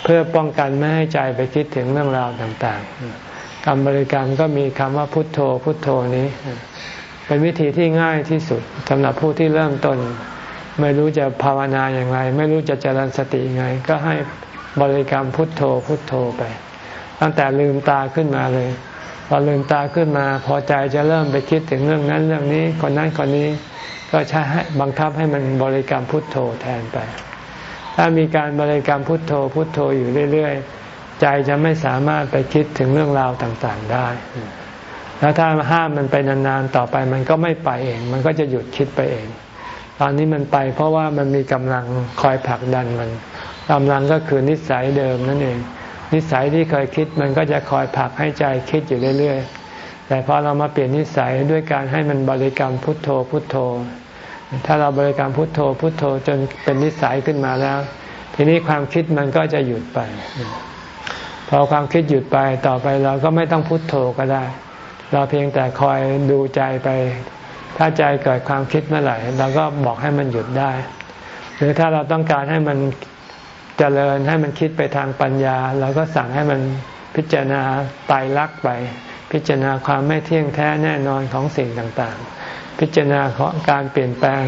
เพื่อป้องกันไม่ให้ใจไปคิดถึงเรื่องราวต่างๆคำบริกรรมก็มีคำว่าพุทโธพุทโธนี้ เป็นวิธีที่ง่ายที่สุดสำหรับผู้ที่เริ่มต้น ไม่รู้จะภาวนาอย่างไร ไม่รู้จะเจริญสติยังไง ก็ให้บริกรรมพุทโธพุทโธไป ตั้งแต่ลืมตาขึ้นมาเลย พอลืมตาขึ้นมา พอใจจะเริ่มไปคิดถึงเรื่องนั้นเรื่องนี้คนนั้นคนนี้ ก็ใช้ให้บังคับให้มันบริกรรมพุทโธแทนไป ถ้ามีการบริกรรมพุทโธพุทโธอยู่เรื่อยๆ ใจจะไม่สามารถไปคิดถึงเรื่องราวต่างๆได้ แล้วถ้าห้ามมันไปนานๆต่อไปมันก็ไม่ไปเอง มันก็จะหยุดคิดไปเอง ตอนนี้มันไปเพราะว่ามันมีกำลังคอยผลักดันมันกำลังก็คือนิสัยเดิมนั่นเอง นิสัยที่เคยคิดมันก็จะคอยผลักให้ใจคิดอยู่เรื่อยๆ แต่พอเรามาเปลี่ยนนิสัยด้วยการให้มันบริกรรมพุทโธพุทโธ ถ้าเราบริกรรมพุทโธพุทโธจนเป็นนิสัยขึ้นมาแล้ว ทีนี้ความคิดมันก็จะหยุดไป พอความคิดหยุดไปต่อไปเราก็ไม่ต้องพุทโธก็ได้ เราเพียงแต่คอยดูใจไป ถ้าใจเกิดความคิดเมื่อไหร่เราก็บอกให้มันหยุดได้ หรือถ้าเราต้องการให้มันเจริญให้มันคิดไปทางปัญญา เราก็สั่งให้มันพิจารณาตายรักไป พิจารณาความไม่เที่ยงแท้แน่นอนของสิ่งต่างๆ พิจารณาของการเปลี่ยนแปลง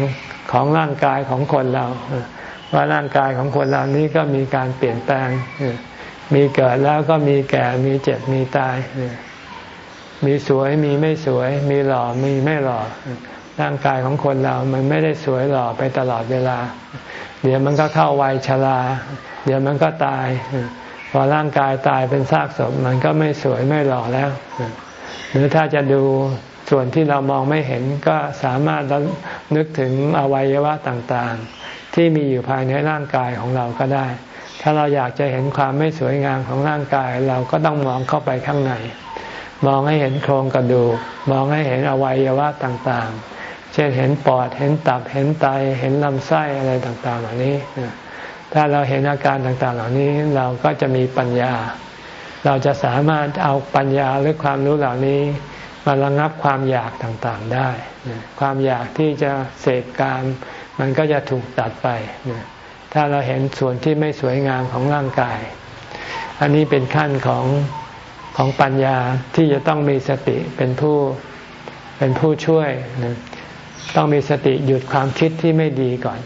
ของร่างกายของคนเรา ว่าร่างกายของคนเรานี้ก็มีการเปลี่ยนแปลงมีเกิดแล้วก็มีแก่มีเจ็บมีตาย มีสวยมีไม่สวย มีหล่อมีไม่หล่อ ร่างกายของคนเรา มันไม่ได้สวยหล่อไปตลอดเวลา เดี๋ยวมันก็เข้าวัยชรา เดี๋ยวมันก็ตาย พอร่างกายตายเป็นซากศพ มันก็ไม่สวยไม่หล่อแล้ว หรือถ้าจะดูส่วนที่เรามองไม่เห็นก็สามารถนึกถึงอวัยวะต่างๆ ที่มีอยู่ภายในร่างกายของเราก็ได้ ถ้าเราอยากจะเห็นความไม่สวยงามของร่างกาย เราก็ต้องมองเข้าไปข้างใน มองให้เห็นโครงกระดูก มองให้เห็นอวัยวะต่างๆ เช่นเห็นปอด เห็นตับ เห็นไต เห็นลำไส้อะไรต่างๆ เหล่านี้ ถ้าเราเห็นอาการต่างๆ เหล่านี้เราก็จะมีปัญญา เราจะสามารถเอาปัญญาหรือความรู้เหล่านี้ มาระงับความอยากต่างๆได้ ความอยากที่จะเสพกามมันก็จะถูกตัดไป ถ้าเราเห็นส่วนที่ไม่สวยงามของร่างกาย อันนี้เป็นขั้นของ ของปัญญาที่จะต้องมีสติเป็นผู้เป็นผู้ช่วย ต้องมีสติหยุดความคิดที่ไม่ดีก่อน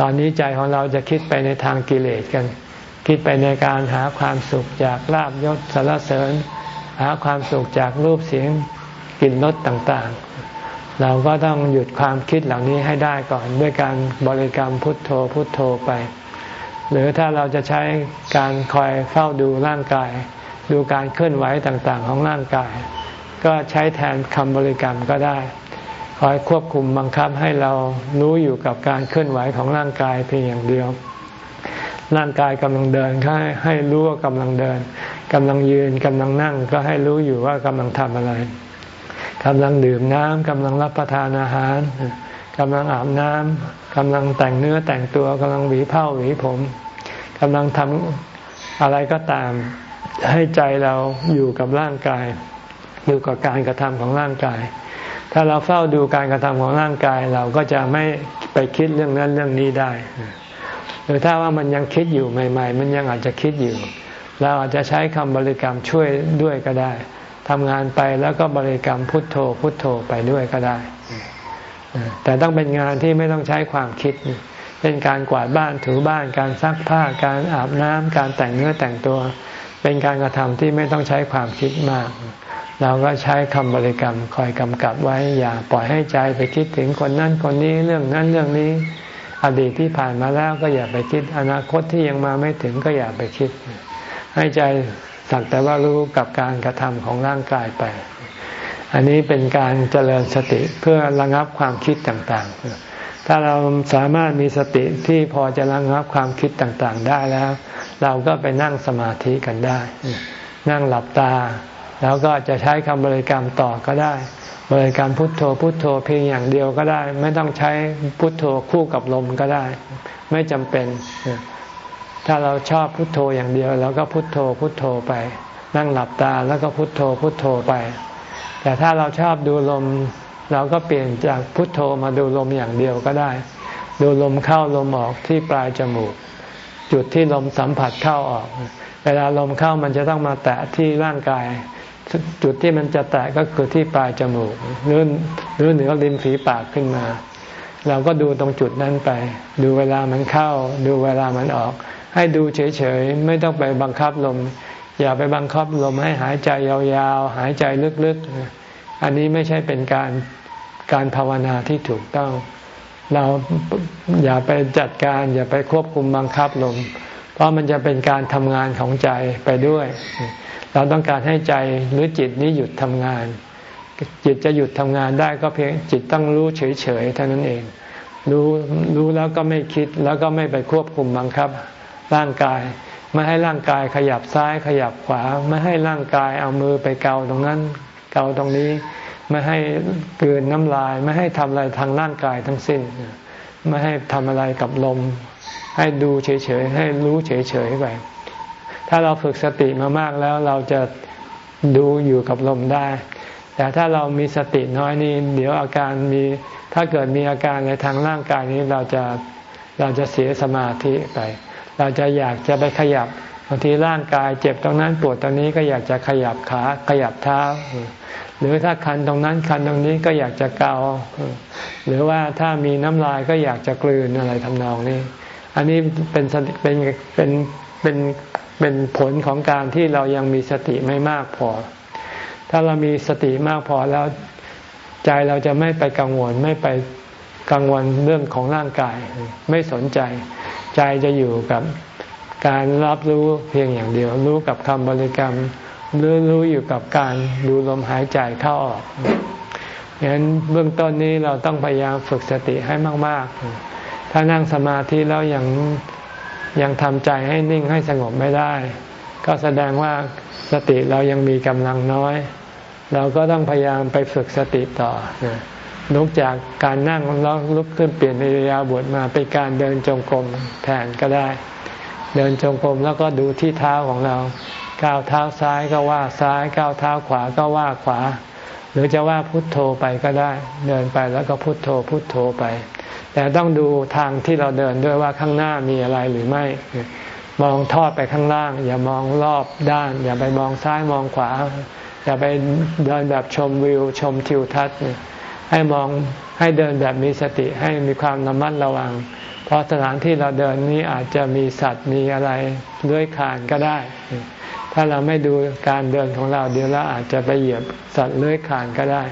ตอนนี้ใจของเราจะคิดไปในทางกิเลสกัน คิดไปในการหาความสุขจากลาบยศสารเสริญ หาความสุขจากรูปเสียงกลิ่นรสต่างๆ เราก็ต้องหยุดความคิดเหล่านี้ให้ได้ก่อนด้วยการบริกรรมพุทโธพุทโธไป หรือถ้าเราจะใช้การคอยเฝ้าดูร่างกาย ดูการเคลื่อนไหวต่างๆ ของร่างกาย ก็ใช้แทนคำบริกรรมก็ได้ คอยควบคุมบังคับให้เรารู้อยู่กับการเคลื่อนไหวของร่างกายเพียงอย่างเดียว ร่างกายกำลังเดินก็ให้รู้ว่ากำลังเดินกำลังยืนกำลังนั่งก็ให้รู้อยู่ว่ากำลังทำอะไรกำลังดื่มน้ำกำลังรับประทานอาหารกำลังอาบน้ำกำลังแต่งเนื้อแต่งตัวกำลังหวีผ้าหวีผมกำลังทำอะไรก็ตาม ให้ใจเราอยู่กับร่างกาย อยู่กับการกระทำของร่างกาย ถ้าเราเฝ้าดูการกระทำของร่างกาย เราก็จะไม่ไปคิดเรื่องนั้นเรื่องนี้ได้หรือถ้าว่ามันยังคิดอยู่ใหม่ ๆ มันยังอาจจะคิดอยู่ เราอาจจะใช้คำบริกรรมช่วยด้วยก็ได้ทำงานไปแล้วก็บริกรรมพุทโธ พุทโธไปด้วยก็ได้ แต่ต้องเป็นงานที่ไม่ต้องใช้ความคิดเป็นการกวาดบ้านถูบ้านการซักผ้าการอาบน้ำการแต่งเนื้อแต่งตัว เป็นการกระทำที่ไม่ต้องใช้ความคิดมาก เราก็ใช้คำบริกรรมคอยกำกับไว้อย่าปล่อยให้ใจไปคิดถึงคนนั้นคนนี้เรื่องนั้นเรื่องนี้ อดีตที่ผ่านมาแล้วก็อย่าไปคิดอนาคตที่ยังมาไม่ถึงก็อย่าไปคิด ให้ใจสักแต่ว่ารู้กับการกระทำของร่างกายไป อันนี้เป็นการเจริญสติเพื่อระงับความคิดต่างๆถ้าเราสามารถมีสติที่พอจะระงับความคิดต่างๆ ได้แล้ว เราก็ไปนั่งสมาธิกันได้ นั่งหลับตา แล้วก็จะใช้คำบริกรรมต่อก็ได้ บริกรรมพุทโธพุทโธเพียงอย่างเดียวก็ได้ ไม่ต้องใช้พุทโธคู่กับลมก็ได้ ไม่จำเป็น ถ้าเราชอบพุทโธอย่างเดียวแล้วก็พุทโธพุทโธไป นั่งหลับตาแล้วก็พุทโธพุทโธไป แต่ถ้าเราชอบดูลมเราก็เปลี่ยนจากพุทโธมาดูลมอย่างเดียวก็ได้ ดูลมเข้าลมออกที่ปลายจมูก จุดที่ลมสัมผัสเข้าออก เวลาลมเข้ามันจะต้องมาแตะที่ร่างกาย จุดที่มันจะแตะก็คือที่ปลายจมูกหรือหรือเหนือริมฝีปากขึ้นมา เราก็ดูตรงจุดนั้นไป ดูเวลามันเข้า ดูเวลามันออก ให้ดูเฉยๆไม่ต้องไปบังคับลม อย่าไปบังคับลมให้หายใจยาวๆ หายใจลึกๆ อันนี้ไม่ใช่เป็นการการภาวนาที่ถูกต้อง เราอย่าไปจัดการ อย่าไปควบคุมบังคับลม เพราะมันจะเป็นการทำงานของใจไปด้วย เราต้องการให้ใจหรือจิตนี้หยุดทำงาน จิตจะหยุดทำงานได้ก็เพียงจิตต้องรู้เฉยๆเท่านั้นเอง รู้รู้แล้วก็ไม่คิดแล้วก็ไม่ไปควบคุมบังคับ ร่างกายไม่ให้ร่างกายขยับซ้ายขยับขวา ไม่ให้ร่างกายเอามือไปเกาตรงนั้น เกาตรงนี้ ไม่ให้เกินน้ำลาย ไม่ให้ทำอะไรทางร่างกายทั้งสิ้น ไม่ให้ทำอะไรกับลม ให้ดูเฉยๆ ให้รู้เฉยๆไป ถ้าเราฝึกสติมามากแล้วเราจะดูอยู่กับลมได้ แต่ถ้าเรามีสติน้อยนี่เดี๋ยวอาการมีถ้าเกิดมีอาการในทางร่างกายนี้เราจะเราจะเสียสมาธิไป เราจะอยากจะไปขยับ บางทีร่างกายเจ็บตรงนั้นปวดตรงนี้ก็อยากจะขยับขาขยับเท้า หรือถ้าคันตรงนั้นคันตรงนี้ก็อยากจะเกา หรือว่าถ้ามีน้ำลายก็อยากจะกลืนอะไรทำนองนี้ อันนี้เป็นเป็นเป็นเป็นเป็นผลของการที่เรายังมีสติไม่มากพอ ถ้าเรามีสติมากพอแล้วใจเราจะไม่ไปกังวลไม่ไปกังวลเรื่องของร่างกาย ไม่สนใจ ใจจะอยู่กับ การรับรู้เพียงอย่างเดียว รู้กับคำบริกรรมหรู้รู้อยู่กับการดูลมหายใจเข้าออกฉะนั้นเบื้องต้นนี้เราต้องพยายามฝึกสติให้มาก ๆ ถ้านั่งสมาธิแล้วยังยังทำใจให้นิ่งให้สงบไม่ได้ ก็แสดงว่าสติเรายังมีกำลังน้อย เราก็ต้องพยายามไปฝึกสติต่อลุกจากการนั่งแล้วลุกขึ้นเปลี่ยนในริยาบทมาเป็นการเดินจงกรมแทนก็ได้ เดินจงกรมแล้วก็ดูที่เท้าของเรา ก้าวเท้าซ้ายก็ว่าซ้าย ก้าวเท้าขวาก็ว่าขวา หรือจะว่าพุทโธไปก็ได้ เดินไปแล้วก็พุทโธพุทโธไป แต่ต้องดูทางที่เราเดินด้วยว่าข้างหน้ามีอะไรหรือไม่มมองทอดไปข้างล่าง อย่ามองรอบด้าน อย่าไปมองซ้ายมองขวา อย่าไปเดินแบบชมวิว ชมทิวทัศน์ให้มองให้เดินแบบมีสติให้มีความระมัดระวัง เพราะสถานที่เราเดินนี้อาจจะมีสัตว์มีอะไรเลื้อยคานก็ได้ ถ้าเราไม่ดูการเดินของเราเดี๋ยวเราอาจจะไปเหยียบสัตว์เลื้อยคานก็ได้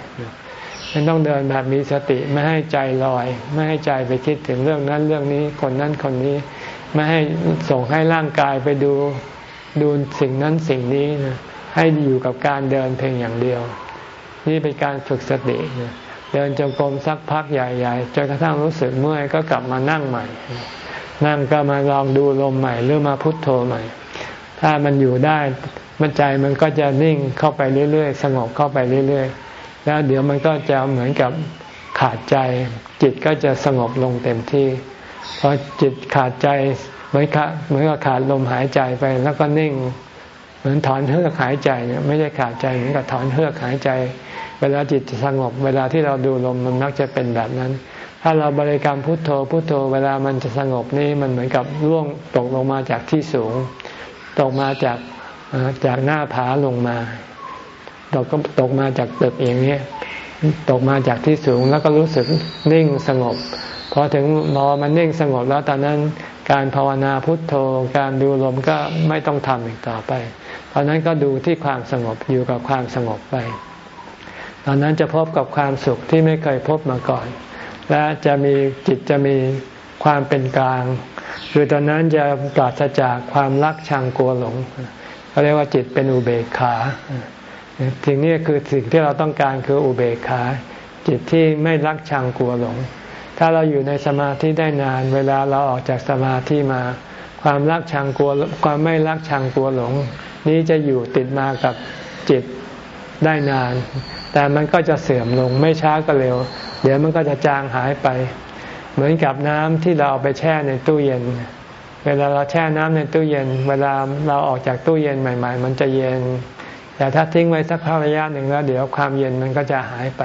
ฉันต้องเดินแบบมีสติไม่ให้ใจลอย ไม่ให้ใจไปคิดถึงเรื่องนั้นเรื่องนี้คนนั้นคนนี้ ไม่ให้ส่งให้ร่างกายไปดูดูสิ่งนั้นสิ่งนี้นะให้อยู่กับการเดินเพียงอย่างเดียว นี่เป็นการฝึกสติ เดินจงกรมสักพักใหญ่ๆจนกระทั่งรู้สึกเมื่อยก็กลับมานั่งใหม่ นั่งก็มาลองดูลมใหม่หรือมาพุทโธใหม่ ถ้ามันอยู่ได้มันใจมันก็จะนิ่งเข้าไปเรื่อยๆ สงบเข้าไปเรื่อยๆ แล้วเดี๋ยวมันก็จะเหมือนกับขาดใจ จิตก็จะสงบลงเต็มที่พอจิตขาดใจเหมือนเหมือนกับขาดลมหายใจไปแล้วก็นิ่ง เหมือนถอนเฮือกหายใจเนี่ยไม่ใช่ขาดใจเหมือนกับถอนเฮือกหายใจ เวลาจิตจะสงบ เวลาที่เราดูลมมันมักจะเป็นแบบนั้น ถ้าเราบริกรรมพุทโธพุทโธ เวลามันจะสงบนี่มันเหมือนกับร่วงตกลงมาจากที่สูง ตกมาจากจากหน้าผาลงมา ตกก็ตกมาจากตึกอย่างนี้ตกมาจากที่สูงแล้วก็รู้สึกนิ่งสงบพอถึงมอมันนิ่งสงบแล้วตอนนั้นการภาวนาพุทโธ การดูลมก็ไม่ต้องทำอีกต่อไป ตอนนั้นก็ดูที่ความสงบอยู่กับความสงบไป ตอนนั้นจะพบกับความสุขที่ไม่เคยพบมาก่อน และจะมีจิตจะมีความเป็นกลาง คือตอนนั้นจะปราศจากความรักชังกลัวหลงเขาเรียกว่าจิตเป็นอุเบกขาสิ่งนี้คือสิ่งที่เราต้องการคืออุเบกขา จิตที่ไม่รักชังกลัวหลง ถ้าเราอยู่ในสมาธิได้นาน เวลาเราออกจากสมาธิมา ความรักชังกลัวความไม่รักชังกลัวหลง นี้จะอยู่ติดมากับจิตได้นาน แต่มันก็จะเสื่อมลงไม่ช้าก็เร็ว เดี๋ยวมันก็จะจางหายไป เหมือนกับน้ำที่เราเอาไปแช่ในตู้เย็น เวลาเราแช่น้ำในตู้เย็น เวลาเราออกจากตู้เย็นใหม่ ๆ มันจะเย็น แต่ถ้าทิ้งไว้สักพักระยะหนึ่งแล้ว เดี๋ยวความเย็นมันก็จะหายไป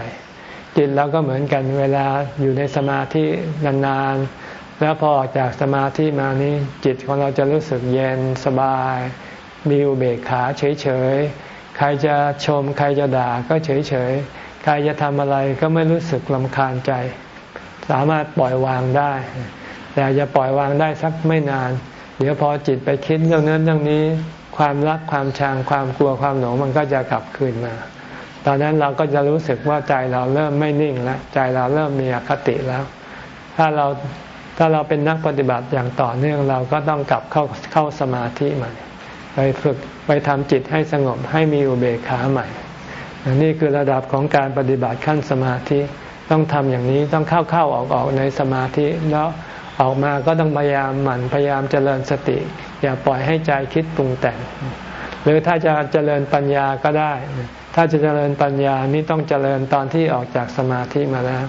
จิตเราก็เหมือนกันเวลาอยู่ในสมาธินานๆแล้วพอออกจากสมาธิมานี้จิตของเราจะรู้สึกเย็นสบาย มีอุเบกขาเฉยๆ ใครจะชมใครจะด่าก็เฉยๆใครจะทำอะไรก็ไม่รู้สึกลำคาญใจ สามารถปล่อยวางได้ แต่จะปล่อยวางได้สักไม่นาน เดี๋ยวพอจิตไปคิดเรื่องนั้นเรื่องนี้ ความรักความชังความกลัวความหลงมันก็จะกลับคืนมา ตอนนั้นเราก็จะรู้สึกว่าใจเราเริ่มไม่นิ่งแล้วใจเราเริ่มมีอคติแล้ว ถ้าเราถ้าเราเป็นนักปฏิบัติอย่างต่อเนื่องเราก็ต้องกลับเข้าเข้าสมาธิใหม่ ไปฝึกไปทำจิตให้สงบให้มีอุเบกขาใหม่นี่คือระดับของการปฏิบัติขั้นสมาธิต้องทำอย่างนี้ต้องเข้าเข้าออกออกในสมาธิแล้วออกมาก็ต้องพยายามหมั่นพยายามเจริญสติ อย่าปล่อยให้ใจคิดปรุงแต่ง หรือถ้าจะเจริญปัญญาก็ได้ ถ้าจะเจริญปัญญานี้ต้องเจริญตอนที่ออกจากสมาธิมาแล้ว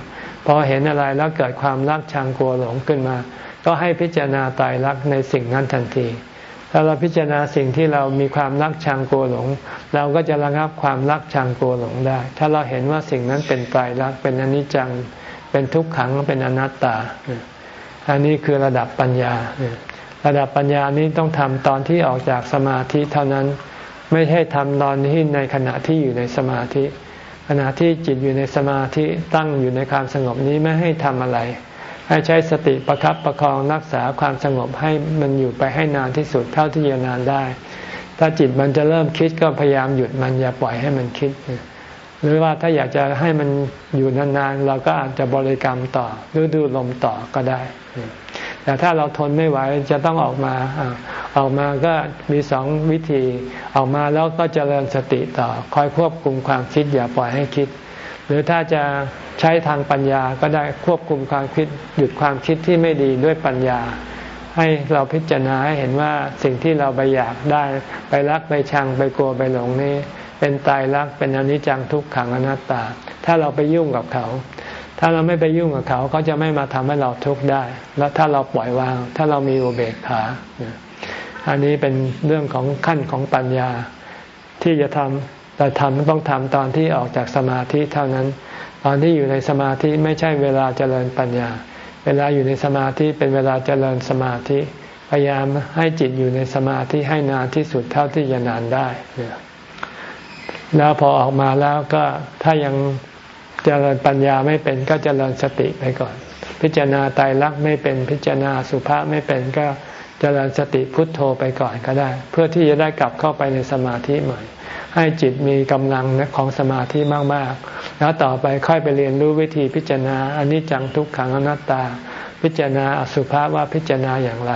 พอเห็นอะไรแล้วเกิดความรักชังกลัวหลงขึ้นมา ก็ให้พิจารณาตายรักในสิ่งนั้นทันที ถ้าเราพิจารณาสิ่งที่เรามีความรักชังกลัวหลง เราก็จะระงับความรักชังกลัวหลงได้ ถ้าเราเห็นว่าสิ่งนั้นเป็นไตรลักษณ์เป็นอนิจจัง เป็นทุกขังเป็นอนัตตา อันนี้คือระดับปัญญา ระดับปัญญานี้ต้องทำตอนที่ออกจากสมาธิเท่านั้น ไม่ใช่ทำตอนที่ในขณะที่อยู่ในสมาธิ ขณะที่จิตอยู่ในสมาธิตั้งอยู่ในความสงบนี้ไม่ให้ทำอะไร ให้ใช้สติประครับประคองรักษาความสงบให้มันอยู่ไปให้นานที่สุดเท่าที่จะนานได้ ถ้าจิตมันจะเริ่มคิดก็พยายามหยุดมันอย่าปล่อยให้มันคิด หรือว่าถ้าอยากจะให้มันอยู่นานๆเราก็อาจจะบริกรรมต่อหรือดูลมต่อก็ได้ แต่ถ้าเราทนไม่ไหวจะต้องออกมาออกมาก็มีสองวิธีออกมาแล้วก็เจริญสติต่อ คอยควบคุมความคิดอย่าปล่อยให้คิด หรือถ้าจะใช้ทางปัญญาก็ได้ควบคุมความคิดหยุดความคิดที่ไม่ดีด้วยปัญญา ให้เราพิจารณาให้เห็นว่าสิ่งที่เราไปอยากได้ ไปรักไปชังไปกลัวไปหลงนี้ เป็นตายรักเป็นอนิจจังทุกขังอนัตตา ถ้าเราไปยุ่งกับเขา ถ้าเราไม่ไปยุ่งกับเขาเขาจะไม่มาทำให้เราทุกข์ได้ แล้วถ้าเราปล่อยวาง ถ้าเรามีอุเบกขาอันนี้เป็นเรื่องของขั้นของปัญญาที่จะทำ แต่ทำต้องทำตอนที่ออกจากสมาธิเท่านั้น ตอนที่อยู่ในสมาธิไม่ใช่เวลาเจริญปัญญา เวลาอยู่ในสมาธิเป็นเวลาเจริญสมาธิ พยายามให้จิตอยู่ในสมาธิให้นานที่สุดเท่าที่จะนานได้ แล้วพอออกมาแล้วก็ถ้ายังเจริญปัญญาไม่เป็นก็เจริญสติไปก่อน พิจารณาไตรลักษณ์ไม่เป็นพิจารณาสุภาษไม่เป็นก็เจริญสติพุทโธไปก่อนก็ได้ เพื่อที่จะได้กลับเข้าไปในสมาธิใหม่ ให้จิตมีกำลังของสมาธิมากๆ แล้วต่อไปค่อยไปเรียนรู้วิธีพิจารณาอนิจจังทุกขังอนัตตา พิจารณาอสุภาว่าพิจารณาอย่างไร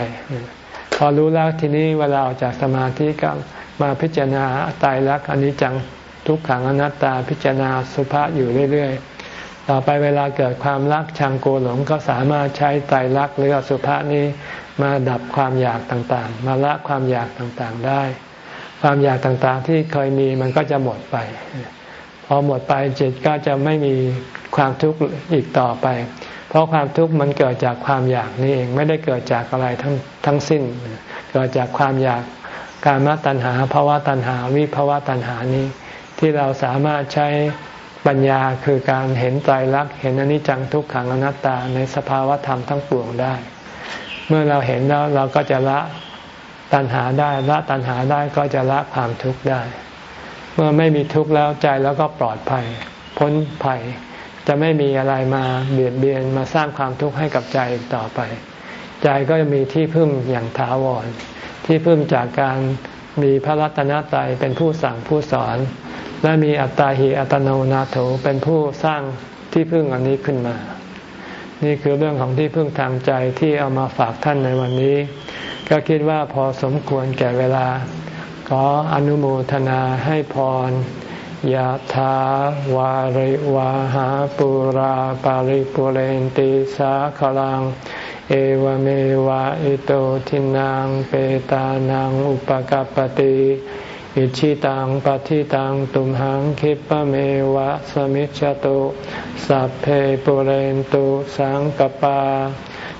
พอรู้แล้วทีนี้เวลาออกจากสมาธิก็มาพิจารณาตายรักอนิจจังทุกขังอนัตตา พิจารณาสุภาอยู่เรื่อยๆ ต่อไปเวลาเกิดความรักชังโกหลงก็สามารถใช้ไตรลักษณ์หรืออสุภานี้มาดับความอยากต่างๆ มาละความอยากต่างๆได้ ความอยากต่างๆ ที่เคยมีมันก็จะหมดไป พอหมดไปจิตก็จะไม่มีความทุกข์อีกต่อไป เพราะความทุกข์มันเกิดจากความอยากนี่เองไม่ได้เกิดจากอะไรทั้งทั้งสิ้น เกิดจากความอยากการมาตัณหาภาวะตัณหาวิภาวะตัณหานี้ ที่เราสามารถใช้ปัญญาคือการเห็นใจรักเห็นอนิจจังทุกขังอนัตตาในสภาวะธรรมทั้งปวงได้ เมื่อเราเห็นแล้วเราก็จะละ ตัณหาได้ละตัณหาได้ก็จะละความทุกข์ได้ เมื่อไม่มีทุกข์แล้วใจแล้วก็ปลอดภัย พ้นภัย จะไม่มีอะไรมาเบียดเบียนมาสร้างความทุกข์ให้กับใจอีกต่อไป ใจก็จะมีที่พึ่งอย่างถาวร ที่พึ่งจากการมีพระรัตนตรัยเป็นผู้สั่งผู้สอน และมีอัตตาหิอัตโนนาโถเป็นผู้สร้างที่พึ่งอันนี้ขึ้นมา นี่คือเรื่องของที่พึ่งทางใจที่เอามาฝากท่านในวันนี้ ก็คิดว่าพอสมควรแก่เวลา ขออนุโมทนาให้พรยะถาวาริวาหาปุราปาริปุเรนติสาขลัง เอวเมวะอิโตทินังเปตานังอุปกปติอิชิตังปฏิตังตุมหังคิปะเมวะสมิจจตุสัพเพปุเรนตุสังกปา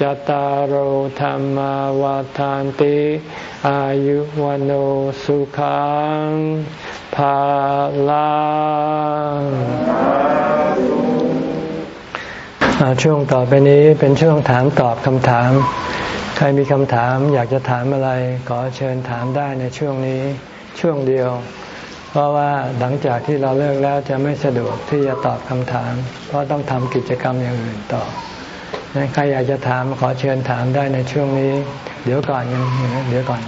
จตารโหธรรมวาทานติ อายุวันโอสุขังภาลังช่วงต่อไปนี้เป็นช่วงถามตอบคำถาม ใครมีคำถามอยากจะถามอะไรขอเชิญถามได้ในช่วงนี้ช่วงเดียว เพราะว่าหลังจากที่เราเลิกแล้วจะไม่สะดวกที่จะตอบคำถาม เพราะต้องทำกิจกรรมอย่างอื่นต่อ ใครอยากจะถามขอเชิญถามได้ในช่วงนี้ เดี๋ยวก่อนยังเดี๋ยวก่อน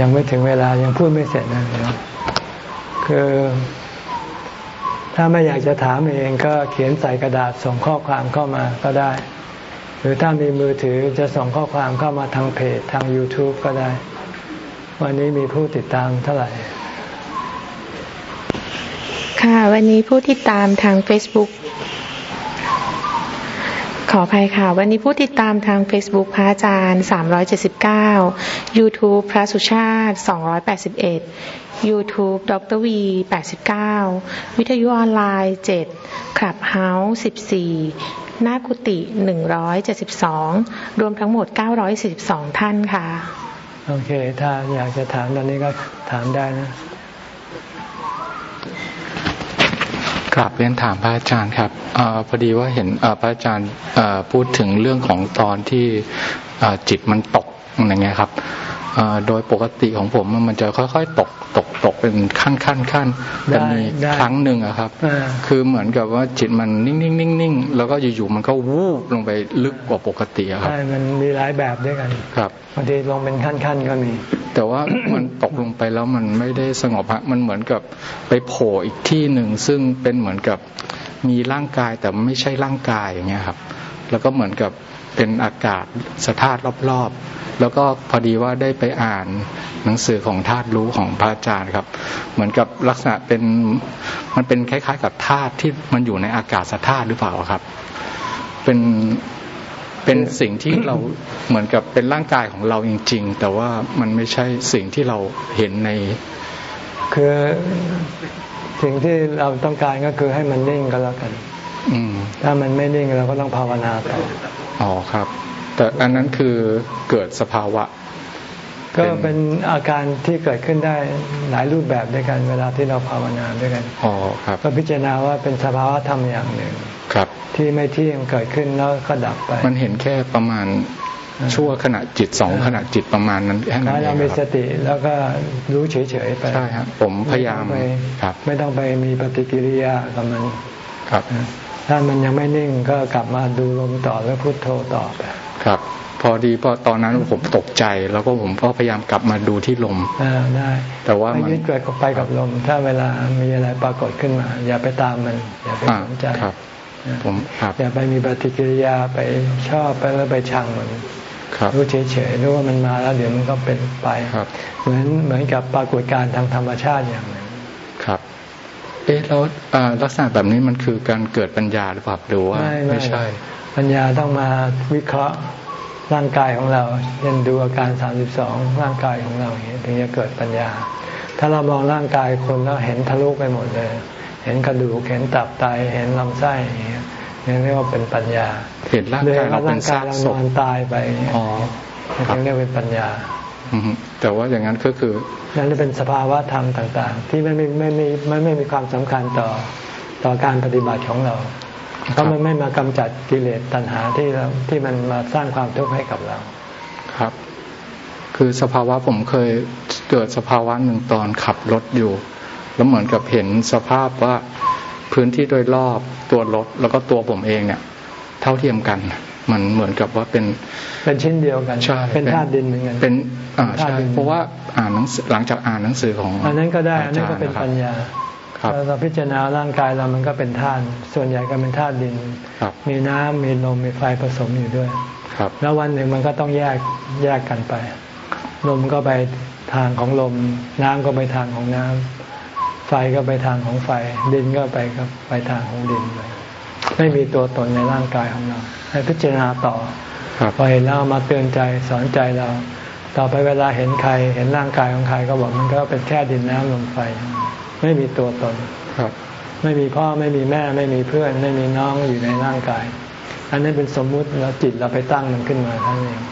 ยังไม่ถึงเวลายังพูดไม่เสร็จนะคือ ถ้าไม่อยากจะถามเองก็เขียนใส่กระดาษส่งข้อความเข้ามาก็ได้ หรือถ้ามีมือถือจะส่งข้อความเข้ามาทางเพจทาง YouTube ก็ได้ วันนี้มีผู้ติดตามเท่าไหร่ค่ะ วันนี้ผู้ติดตามทาง Facebook ขออภัยค่ะ วันนี้ผู้ติดตามทาง Facebook พระอาจารย์ 379 YouTube พระสุชาติ 281 YouTube ดรวี 89 วิทยุออนไลน์7 Clubhouse 14 หน้ากุฏิหนึ่งร้อยเจ็ดสิบสองรวมทั้งหมดเก้าร้อยสี่สิบสองท่านค่ะ โอเค ถ้าอยากจะถามตอนนี้ก็ถามได้นะ กลับเรียนถามพระอาจารย์ครับอพอดีว่าเห็นพระอาจารย์พูดถึงเรื่องของตอนที่จิตมันตกอย่างเงี้ยครับ โดยปกติของผมมันจะค่อยๆตกตกตกเป็นขั้นขั้นขั้นแต่มีครั้งหนึ่งอะครับ คือเหมือนกับว่าจิตมันนิ่งนิ่งนิ่งนิ่งแล้วก็อยู่ๆมันก็วูบลงไปลึกกว่าปกติครับใช่มันมีหลายแบบด้วยกันครับบางทีลงเป็นขั้นขั้นก็มี แต่ว่ามันตกลงไปแล้วมันไม่ได้สงบฮะมันเหมือนกับไปโผล่อีกที่หนึ่งซึ่งเป็นเหมือนกับมีร่างกายแต่ไม่ใช่ร่างกายอย่างเงี้ยครับ แล้วก็เหมือนกับ เป็นอากาศสธาตุรอบๆ แล้วก็พอดีว่าได้ไปอ่านหนังสือของธาตุรู้ของพระอาจารย์ครับ เหมือนกับลักษณะเป็นมันเป็นคล้าย ๆ กับธาตุที่มันอยู่ในอากาศสธาตุหรือเปล่าครับ เป็นเเป็นสิ่งที่เราเหมือนกับเป็นร่างกายของเราจริง ๆ แต่ว่ามันไม่ใช่สิ่งที่เราเห็นใน คือสิ่งที่เราต้องการก็คือให้มันนิ่งก็แล้วกันอืมถ้ามันไม่นิ่งเราก็ต้องภาวนาต่อ อ๋อครับ แต่อันนั้นคือเกิดสภาวะ ก็เป็นอาการที่เกิดขึ้นได้หลายรูปแบบด้วยกันเวลาที่เราภาวนาด้วยกันอ๋อครับ ก็พิจารณาว่าเป็นสภาวะธรรมอย่างหนึ่งครับ ที่ไม่เที่ยงเกิดขึ้นแล้วก็ดับไป มันเห็นแค่ประมาณชั่วขณะจิตสองขณะจิตประมาณนั้นแค่นั้นถ้าเอเรางมีคสรับติแล้วก็รู้เฉยๆไปใช่ครับผมพยายามไต้องไปครับ ไม่ต้องไปมีปฏิกิริยากับมันครับ ถ้ามันยังไม่นิ่งก็กลับมาดูลมต่อแล้วพุโทโธต่อไปครับ พอดีพอตอนนั้นผมตกใจ แล้วก็ผมก็พยายามกลับมาดูที่ลมอ่าได้ แต่ว่าไม่มันยึดเกิดไปกับลม ถ้าเวลามีอะไรปรากฏขึ้นมา อย่าไปตามมัน อย่าไปอ่าสนใจครับผมครับอย่าไปมีปฏิกิริยาไปชอบไปแล้วไปชังมันครับรู้เฉยๆรู้ว่ามันมาแล้วเดี๋ยวมันก็เป็นไปครับเหมือนเหมือนกับปรากฏการณ์ทางธรรมชาติอย่างหนึ่งครับเอ๊ะ แล้วอ่าลักษณะแบบนี้มันคือการเกิดปัญญาหรือเปล่าหรือว่าไม่ใช่ ปัญญาต้องมาวิเคราะห์ร่างกายของเราเช่นดูอาการ32ร่างกายของเราอย่างนี้ถึงจะเกิดปัญญา ถ้าเรามองร่างกายคนแล้วเห็นทะลุไปหมดเลย เห็นกระดูกเห็นตับไตเห็นลำไส้อย่างเงี้ยนี่เรียกว่าเป็นปัญญาเห็นร่างกายเราเป็นร่างกาซายกเราศนพอนตายไปอย่างเงี้ยอ๋อนี่ถึงเรียกเป็นปัญญาอือฮึ แต่ว่าอย่างนั้นก็คือ นั่นเป็นสภาวะธรรมต่าง ๆ ที่ไม่ไม่ไม่ไม่ไม่ไม่มีความสำคัญต่อต่อการปฏิบัติของเราเพราะมันไม่มากำจัดกิเลสตัณหาที่เราที่มันมาสร้างความทุกข์ให้กับเรา ครับ คือสภาวะผมเคยเกิดสภาวะหนึ่งตอนขับรถอยู่ แล้วเหมือนกับเห็นสภาพว่าพื้นที่โดยรอบตัวรถแล้วก็ตัวผมเองเนี่ย เท่าเทียมกัน มันเหมือนกับว่าเป็น เป็นชิ้นเดียวกันใช่เป็นธาตุดินเหมือนกันเป็นอ่าเป็นธาตุใช่ดินเพราะว่าอ่านหนังสือหลังจากอ่านหนังสือของอันนั้นก็ได้อันนั้นก็าจารย์เป็นปัญญาครับเราพิจารณาร่างกายเรามันก็เป็นธาตุส่วนใหญ่ก็เป็นธาตุดินครับมีน้ำมีลมมีไฟผสมอยู่ด้วยครับแล้ววันหนึ่งมันก็ต้องแยกแยกกันไป ลมก็ไปทางของลม น้ำก็ไปทางของน้ำไฟก็ไปทางของไฟ ดินก็ไปก็ไปทางของดินไป ไม่มีตัวตนในร่างกายของเรา ให้พิจารณาต่อครับพอเห็นแล้วมาเตือนใจสอนใจเรา ต่อไปเวลาเห็นใคร เห็นร่างกายของใครก็บอกมันก็เป็นแค่ดินน้ำลมไฟ ไม่มีตัวตนครับ ไม่มีพ่อไม่มีแม่ไม่มีเพื่อน ไม่มีน้องอยู่ในร่างกาย อันนี้เป็นสมมุติแล้วจิตเราไปตั้งมันขึ้นมาเท่านั้นเอง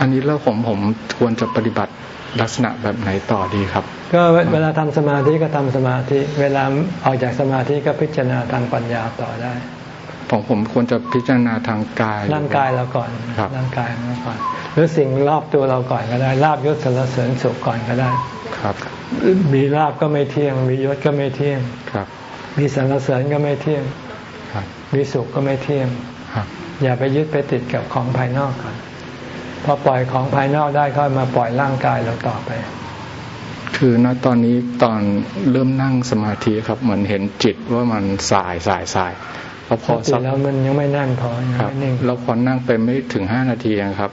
อันนี้แล้วผมผมควรจะปฏิบัติ ลักษณะแบบไหนต่อดีครับ ก็เวลาทำสมาธิก็ทำสมาธิ เวลาออกจากสมาธิก็พิจารณาทางปัญญาต่อได้ผมผมควรจะพิจารณาทางกายร่างกายเราก่อนครับร่างกายเราก่อน หรือสิ่งรอบตัวเราก่อนก็ได้ลาบยศสรรเสริญสุขก่อนก็ได้ ครับ มีลาบก็ไม่เที่ยง มียศก็ไม่เที่ยงครับ มีสรรเสริญก็ไม่เที่ยงครับมีสุขก็ไม่เที่ยงครับอย่าไปยึดไปติดกับของภายนอกก่อน พอปล่อยของภายนอกได้ก็มาปล่อยร่างกายเราต่อไป คือณตอนนี้ตอนเริ่มนั่งสมาธิครับเหมือนเห็นจิตว่ามันสายสายสายแล้วพสอติสักแล้วมันยังไม่แน่นพอยังครับไม่นิ่งแล้วพอนั่งไปไม่ถึงห้านาทีเองครับ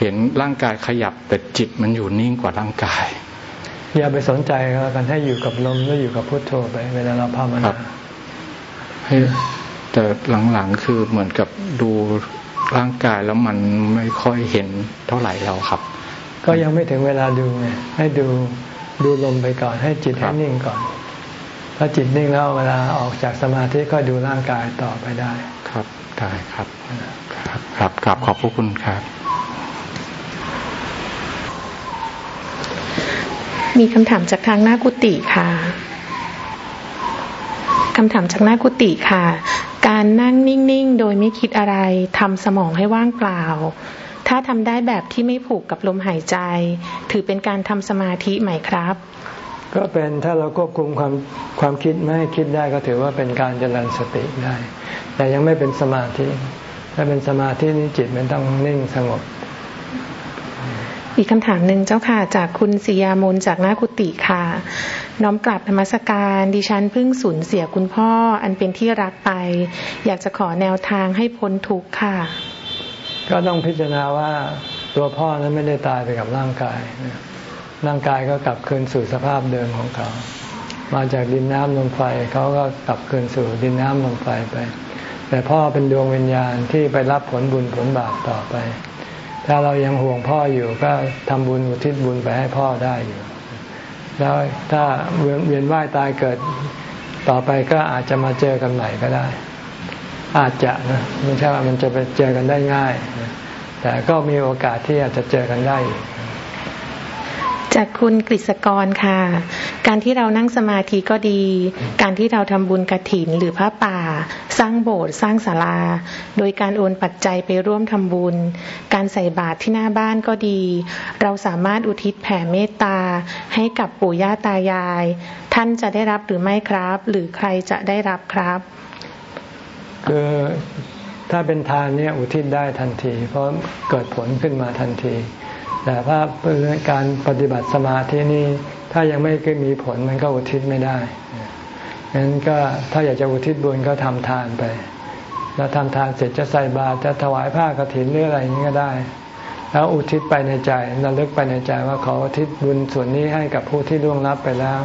เห็นร่างกายขยับแต่จิตมันอยู่นิ่งกว่าร่างกาย อย่าไปสนใจก็แล้วกันให้อยู่กับลมหรืออยู่กับพุทโธไป เวลาเราภาวครันาบให้แต่หลังๆคือเหมือนกับดู ร่างกายแล้วมันไม่ค่อยเห็นเท่าไหร่เราครับ ก็ยังไม่ถึงเวลาดูไงให้ดูดูลมไปก่อน ให้จิตครัให้บนิ่งก่อนถ้าจิตนิ่งแล้วเวลาออกจากสมาธิก็ดูร่างกายต่อไปได้ ครับได้ครับ ครับครับกราบขอบพระคุณครับ มีคำถามจากทางหน้ากุฏิค่ะ คำถามจากหน้ากุฏิค่ะ การนั่งนิ่งๆ โดยไม่คิดอะไรทำสมองให้ว่างเปล่า ถ้าทำได้แบบที่ไม่ผูกกับลมหายใจ ถือเป็นการทำสมาธิไหมครับ ก็เป็นถ้าเราควบคุมความความคิดไม่ให้คิดได้ก็ถือว่าเป็นการเจริญสติได้ แต่ยังไม่เป็นสมาธิ ถ้าเป็นสมาธินี่จิตมันต้องนิ่งสงบ อีกคำถามหนึ่งเจ้าค่ะ จากคุณศิยามนจากหน้ากุฏิค่ะ น้อมกลับนมัสการดิฉันเพิ่งสูญเสียคุณพ่ออันเป็นที่รักไป อยากจะขอแนวทางให้พ้นทุกข์ค่ะ ก็ต้องพิจารณาว่าตัวพ่อนั้นไม่ได้ตายไปกับร่างกายนะร่างกายก็กลับคืนสู่สภาพเดิมของเขา มาจากดินน้ำลมไฟเขาก็กลับคืนสู่ดินน้ำลมไฟไป แต่พ่อเป็นดวงวิญญาณที่ไปรับผลบุญผลบาปต่อไป ถ้าเรายังห่วงพ่ออยู่ก็ทำบุญอุทิศบุญไปให้พ่อได้อยู่ แล้วถ้าเวียนว่ายตายเกิดต่อไปก็อาจจะมาเจอกันใหม่ก็ได้ อาจจะนะไม่ใช่ว่ามันจะไปเจอกันได้ง่าย แต่ก็มีโอกาสที่อาจจะเจอกันได้ จากคุณกฤษกรค่ะ การที่เรานั่งสมาธิก็ดี การที่เราทำบุญกระถินหรือพระป่า สร้างโบสถ์สร้างศาลา โดยการโอนปัจจัยไปร่วมทำบุญ การใส่บาตรที่หน้าบ้านก็ดี เราสามารถอุทิศแผ่เมตตา ให้กับปู่ย่าตายาย ท่านจะได้รับหรือไม่ครับ หรือใครจะได้รับครับคือถ้าเป็นทานเนี่ยอุทิศได้ทันที เพราะเกิดผลขึ้นมาทันที แต่ถ้าการปฏิบัติสมาธินี่ถ้ายังไม่มีผลมันก็อุทิศไม่ได้ฉะนั้นก็ถ้าอยากจะอุทิศบุญก็ทำทานไป แล้วทำทานเสร็จจะใส่บาตรจะถวายผ้ากรถินหรืออะไรนี้ก็ได้ แล้วอุทิศไปในใจระลึกไปในใจว่าขออุทิศบุญส่วนนี้ให้กับผู้ที่ล่วงลับไปแล้ว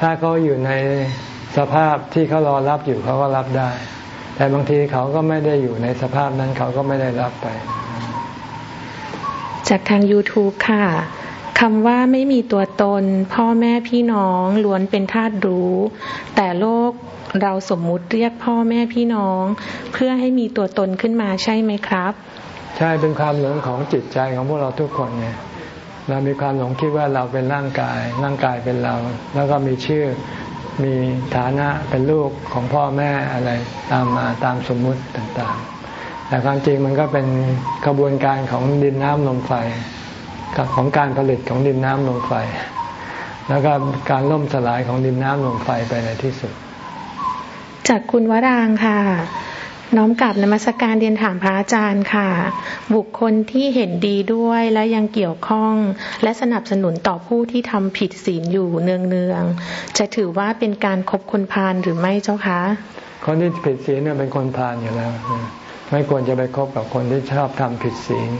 ถ้าเขาอยู่ในสภาพที่เขารอรับอยู่เขาก็รับได้ แต่บางทีเขาก็ไม่ได้อยู่ในสภาพนั้นเขาก็ไม่ได้รับไป จากทาง YouTube ค่ะคำว่าไม่มีตัวตน พ่อแม่พี่น้องล้วนเป็นธาตุรู้ แต่โลกเราสมมุติเรียกพ่อแม่พี่น้อง เพื่อให้มีตัวตนขึ้นมาใช่ไหมครับ ใช่เป็นความหลงของจิตใจของพวกเราทุกคนไงเรามีความหลงคิดว่าเราเป็นร่างกาย ร่างกายเป็นเรา แล้วก็มีชื่อมีฐานะเป็นลูกของพ่อแม่อะไรตามมาตามสมมุติต่างๆ แต่ความจริงมันก็เป็นกระบวนการของดินน้ำลมไฟกับของการผลิตของดินน้ำลมไฟ แล้วก็การล่มสลายของดินน้ำลมไฟไปในที่สุด จากคุณวรางค่ะ น้อมกลับนมัสการเรียนถามพระอาจารย์ค่ะ บุคคลที่เห็นดีด้วยและยังเกี่ยวข้อง และสนับสนุนต่อผู้ที่ทำผิดศีลอยู่เนืองๆจะถือว่าเป็นการคบคนพาลหรือไม่เจ้าคะคนที่ผิดศีลเนี่ยเป็นคนพาลอยู่แล้ว ไม่ควรจะไปคบกับคนที่ชอบทำผิดศีล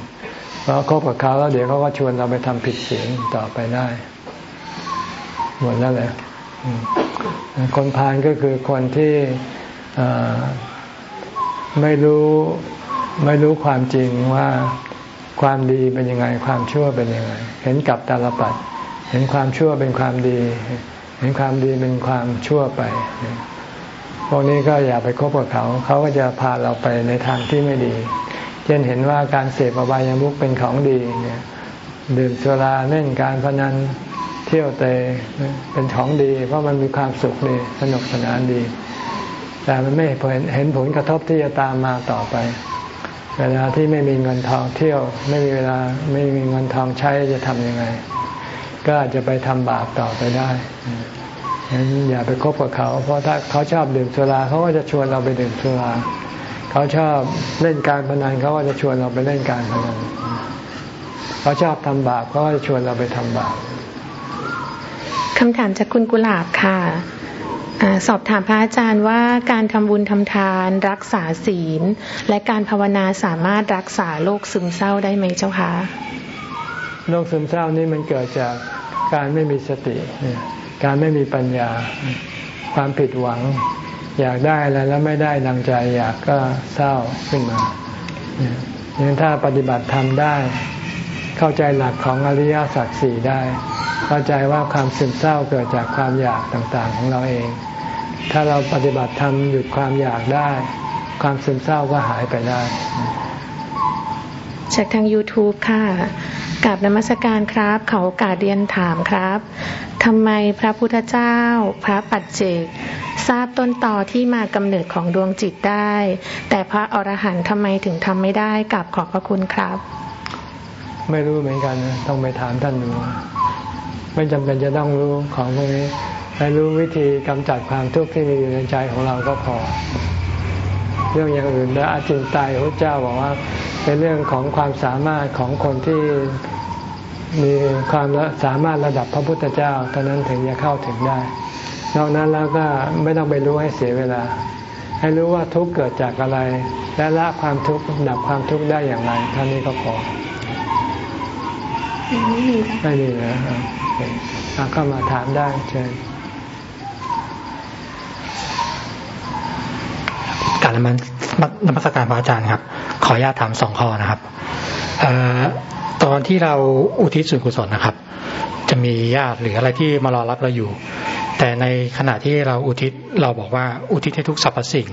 เพราะคบกับเขาแล้วเดี๋ยวเขาก็ชวนเราไปทำผิดศีลต่อไปได้หมดแล้วแหละคนพาลก็คือคนที่ไม่รู้ไม่รู้ความจริงว่าความดีเป็นยังไง ความชั่วเป็นยังไง เห็นกับตาลปัด เห็นความชั่วเป็นความดี เห็นความดีเป็นความชั่วไป วกนี้ก็อย่าไปคบกับเขา เขาก็จะพาเราไปในทางที่ไม่ดี เช่นเห็นว่าการเสพอบายามุขเป็นของดีเนี่ยดื่มสุราเล่นการพนันเที่ยวเตะเป็นของดี เพราะมันมีความสุขดีสนุกสนานดี แต่มันไม่เห็นผลกระทบที่จะตามมาต่อไป เวลาที่ไม่มีเงินทองเที่ยว ไม่มีเวลาไม่มีเงินทองใช้จะทำยังไง ก็อาจจะไปทำบาปต่อไปได้ งั้นอย่าไปคบกับเขา เพราะถ้าเขาชอบดื่มสุราเขาก็จะชวนเราไปดื่มสุราเขาชอบเล่นการพนันเขาก็จะชวนเราไปเล่นการพนันเขาชอบทำบาปเขาก็จะชวนเราไปทำบาปคำถามจากคุณกุหลาบค่ะอสอบถามพระอาจารย์ว่าการทำบุญทำทาน รักษาศีล และการภาวนาสามารถรักษาโรคซึมเศร้าได้ไหมเจ้าคะโรคซึมเศร้านี่มันเกิดจากการไม่มีสติเนี่ย การไม่มีปัญญา ความผิดหวัง อยากได้อะไรแล้วไม่ได้ดังใจอยากก็เศร้าขึ้นมาอย่างถ้าปฏิบัติทำได้ เข้าใจหลักของอริยสัจสี่ได้ เข้าใจว่าความซึมเศร้าเกิดจากความอยากต่างๆของเราเอง ถ้าเราปฏิบัติทำหยุดความอยากได้ ความซึมเศร้าก็หายไปได้ จากทาง YouTube ค่ะกับนมัสการครับ เขากาเรียนถามครับทำไมพระพุทธเจ้า พระปัจเจกทราบต้นต่อที่มากำเนิดของดวงจิตได้ แต่พระอรหันต์ทำไมถึงทำไม่ได้กับขอบพระคุณครับ ไม่รู้เหมือนกันต้องไปถามท่านดูไม่จำเป็นจะต้องรู้ของพวกนี้ให้รู้วิธีกำจัดความทุกข์ที่มีอยู่ในใจของเราก็พอ เรื่องอย่างอื่นแล้วอาจินตายพระเจ้าบอกว่าเป็นเรื่องของความสามารถของคนที่มีความสามารถระดับพระพุทธเจ้าเท่านั้นถึงจะเข้าถึงได้ นอกนั้นแล้วก็ไม่ต้องไปรู้ให้เสียเวลา ให้รู้ว่าทุกข์เกิดจากอะไร และละความทุกข์ดับความทุกข์ได้อย่างไรเท่านี้ก็พอไม่มีไม่มีนะเข้ามาถามได้เชิญ การมันนมัสการพระอาจารย์ครับ ขออนุญาตถามสองข้อนะครับอตอนที่เราอุทิศส่วนกุศลนะครับ จะมีญาติหรืออะไรที่มารอรับเราอยู่ แต่ในขณะที่เราอุทิศเราบอกว่าอุทิศให้ทุกสรรพสิ่ง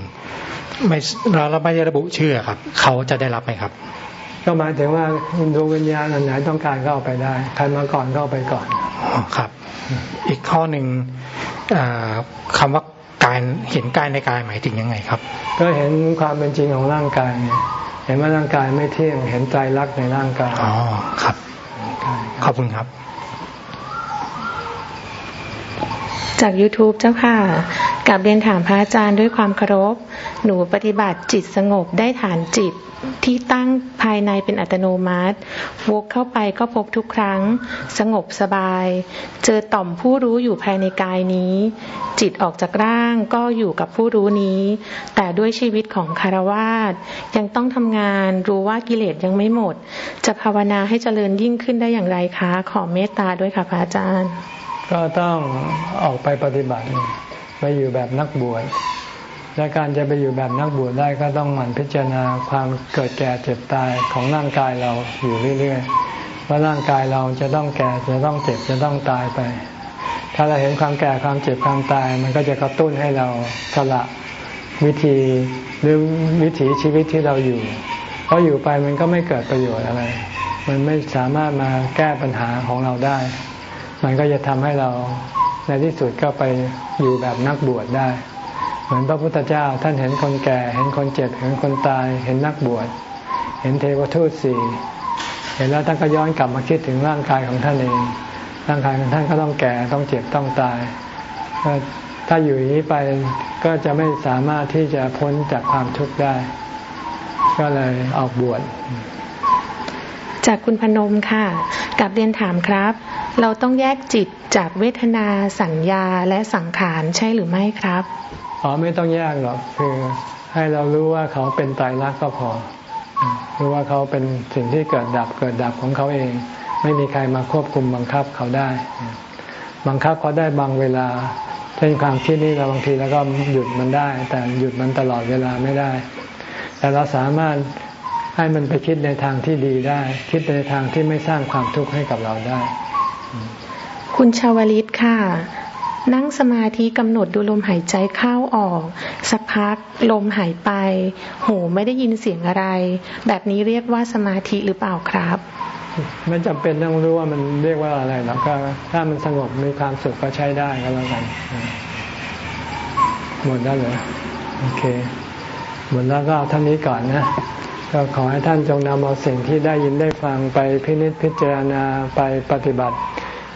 ไม่เราเราไม่ได้ระบุชื่อครับ เขาจะได้รับไหมครับก็หมายถึงว่าดวงวิญญาณอันไหนต้องการก็เอาไปได้ใครมาก่อนก็เอาไปก่อนอ๋อครับ อีกข้อหนึ่งคำว่า กายเห็นกายในกายหมายถึงยังไงครับ ก็เห็นความเป็นจริงของร่างกายไงเห็นว่าร่างกายไม่เที่ยง เห็นใจรักในร่างกาย อ๋อ ครับ ขอบคุณครับ จาก YouTube เจ้าค่ะกับเรียนถามพระอาจารย์ด้วยความเคารพ หนูปฏิบัติจิตสงบได้ฐานจิตที่ตั้งภายในเป็นอัตโนมัติ วกเข้าไปก็พบทุกครั้ง สงบสบาย เจอต่อมผู้รู้อยู่ภายในกายนี้ จิตออกจากร่างก็อยู่กับผู้รู้นี้ แต่ด้วยชีวิตของคารวาสยังต้องทำงานรู้ว่ากิเลสยังไม่หมด จะภาวนาให้เจริญยิ่งขึ้นได้อย่างไรคะ ขอเมตตาด้วยค่ะพระอาจารย์ ก็ต้องออกไปปฏิบัติไปอยู่แบบนักบวชและการจะไปอยู่แบบนักบวชได้ก็ต้องหมั่นพิจารณาความเกิดแก่เจ็บตายของร่างกายเราอยู่เรื่อยๆว่าร่างกายเราจะต้องแก่จะต้องเจ็บจะต้องตายไป ถ้าเราเห็นความแก่ความเจ็บความตาย มันก็จะกระตุ้นให้เราสละวิธีหรือวิถีชีวิตที่เราอยู่ เพราะอยู่ไปมันก็ไม่เกิดประโยชน์อะไร มันไม่สามารถมาแก้ปัญหาของเราได้ มันก็จะทำให้เราในที่สุดก็ไปอยู่แบบนักบวชได้ เหมือนพระพุทธเจ้าท่านเห็นคนแก่ เห็นคนเจ็บ เห็นคนตาย เห็นนักบวช เห็นเทวทูตสี่เห็นแล้วท่านก็ย้อนกลับมาคิดถึงร่างกายของท่านเอง ร่างกายของท่านก็ต้องแก่ ต้องเจ็บ ต้องตาย ถ้าอยู่อย่างนี้ไปก็จะไม่สามารถที่จะพ้นจากความทุกข์ได้ ก็เลยออกบวช จากคุณพนมค่ะ กับเรียนถามครับ เราต้องแยกจิตจากเวทนาสัญญาและสังขารใช่หรือไม่ครับอ๋อไม่ต้องแยกหรอกคือให้เรารู้ว่าเขาเป็นตายรักก็พอรู้ว่าเขาเป็นสิ่งที่เกิดดับเกิดดับของเขาเอง ไม่มีใครมาควบคุมบังคับเขาได้ บังคับเขาได้บางเวลาเช่นความคิดนี้เราบางทีแล้วก็หยุดมันได้ แต่หยุดมันตลอดเวลาไม่ได้ แต่เราสามารถให้มันไปคิดในทางที่ดีได้ คิดในทางที่ไม่สร้างความทุกข์ให้กับเราได้ คุณชาวลิตค่ะ นั่งสมาธิกำหนดดูลมหายใจเข้าออก สักพักลมหายไป หูไม่ได้ยินเสียงอะไร แบบนี้เรียกว่าสมาธิหรือเปล่าครับ ไม่จำเป็นต้องรู้ว่ามันเรียกว่าอะไรแล้วก็ถ้ามันสงบมีความสุขก็ใช้ได้ก็แล้วกันหมดแล้วเหรอโอเคหมดแล้วก็เท่านี้ก่อนนะก็ขอให้ท่านจงนำเอาสิ่งที่ได้ยินได้ฟังไปพินิจพิจารณาไปปฏิบัติ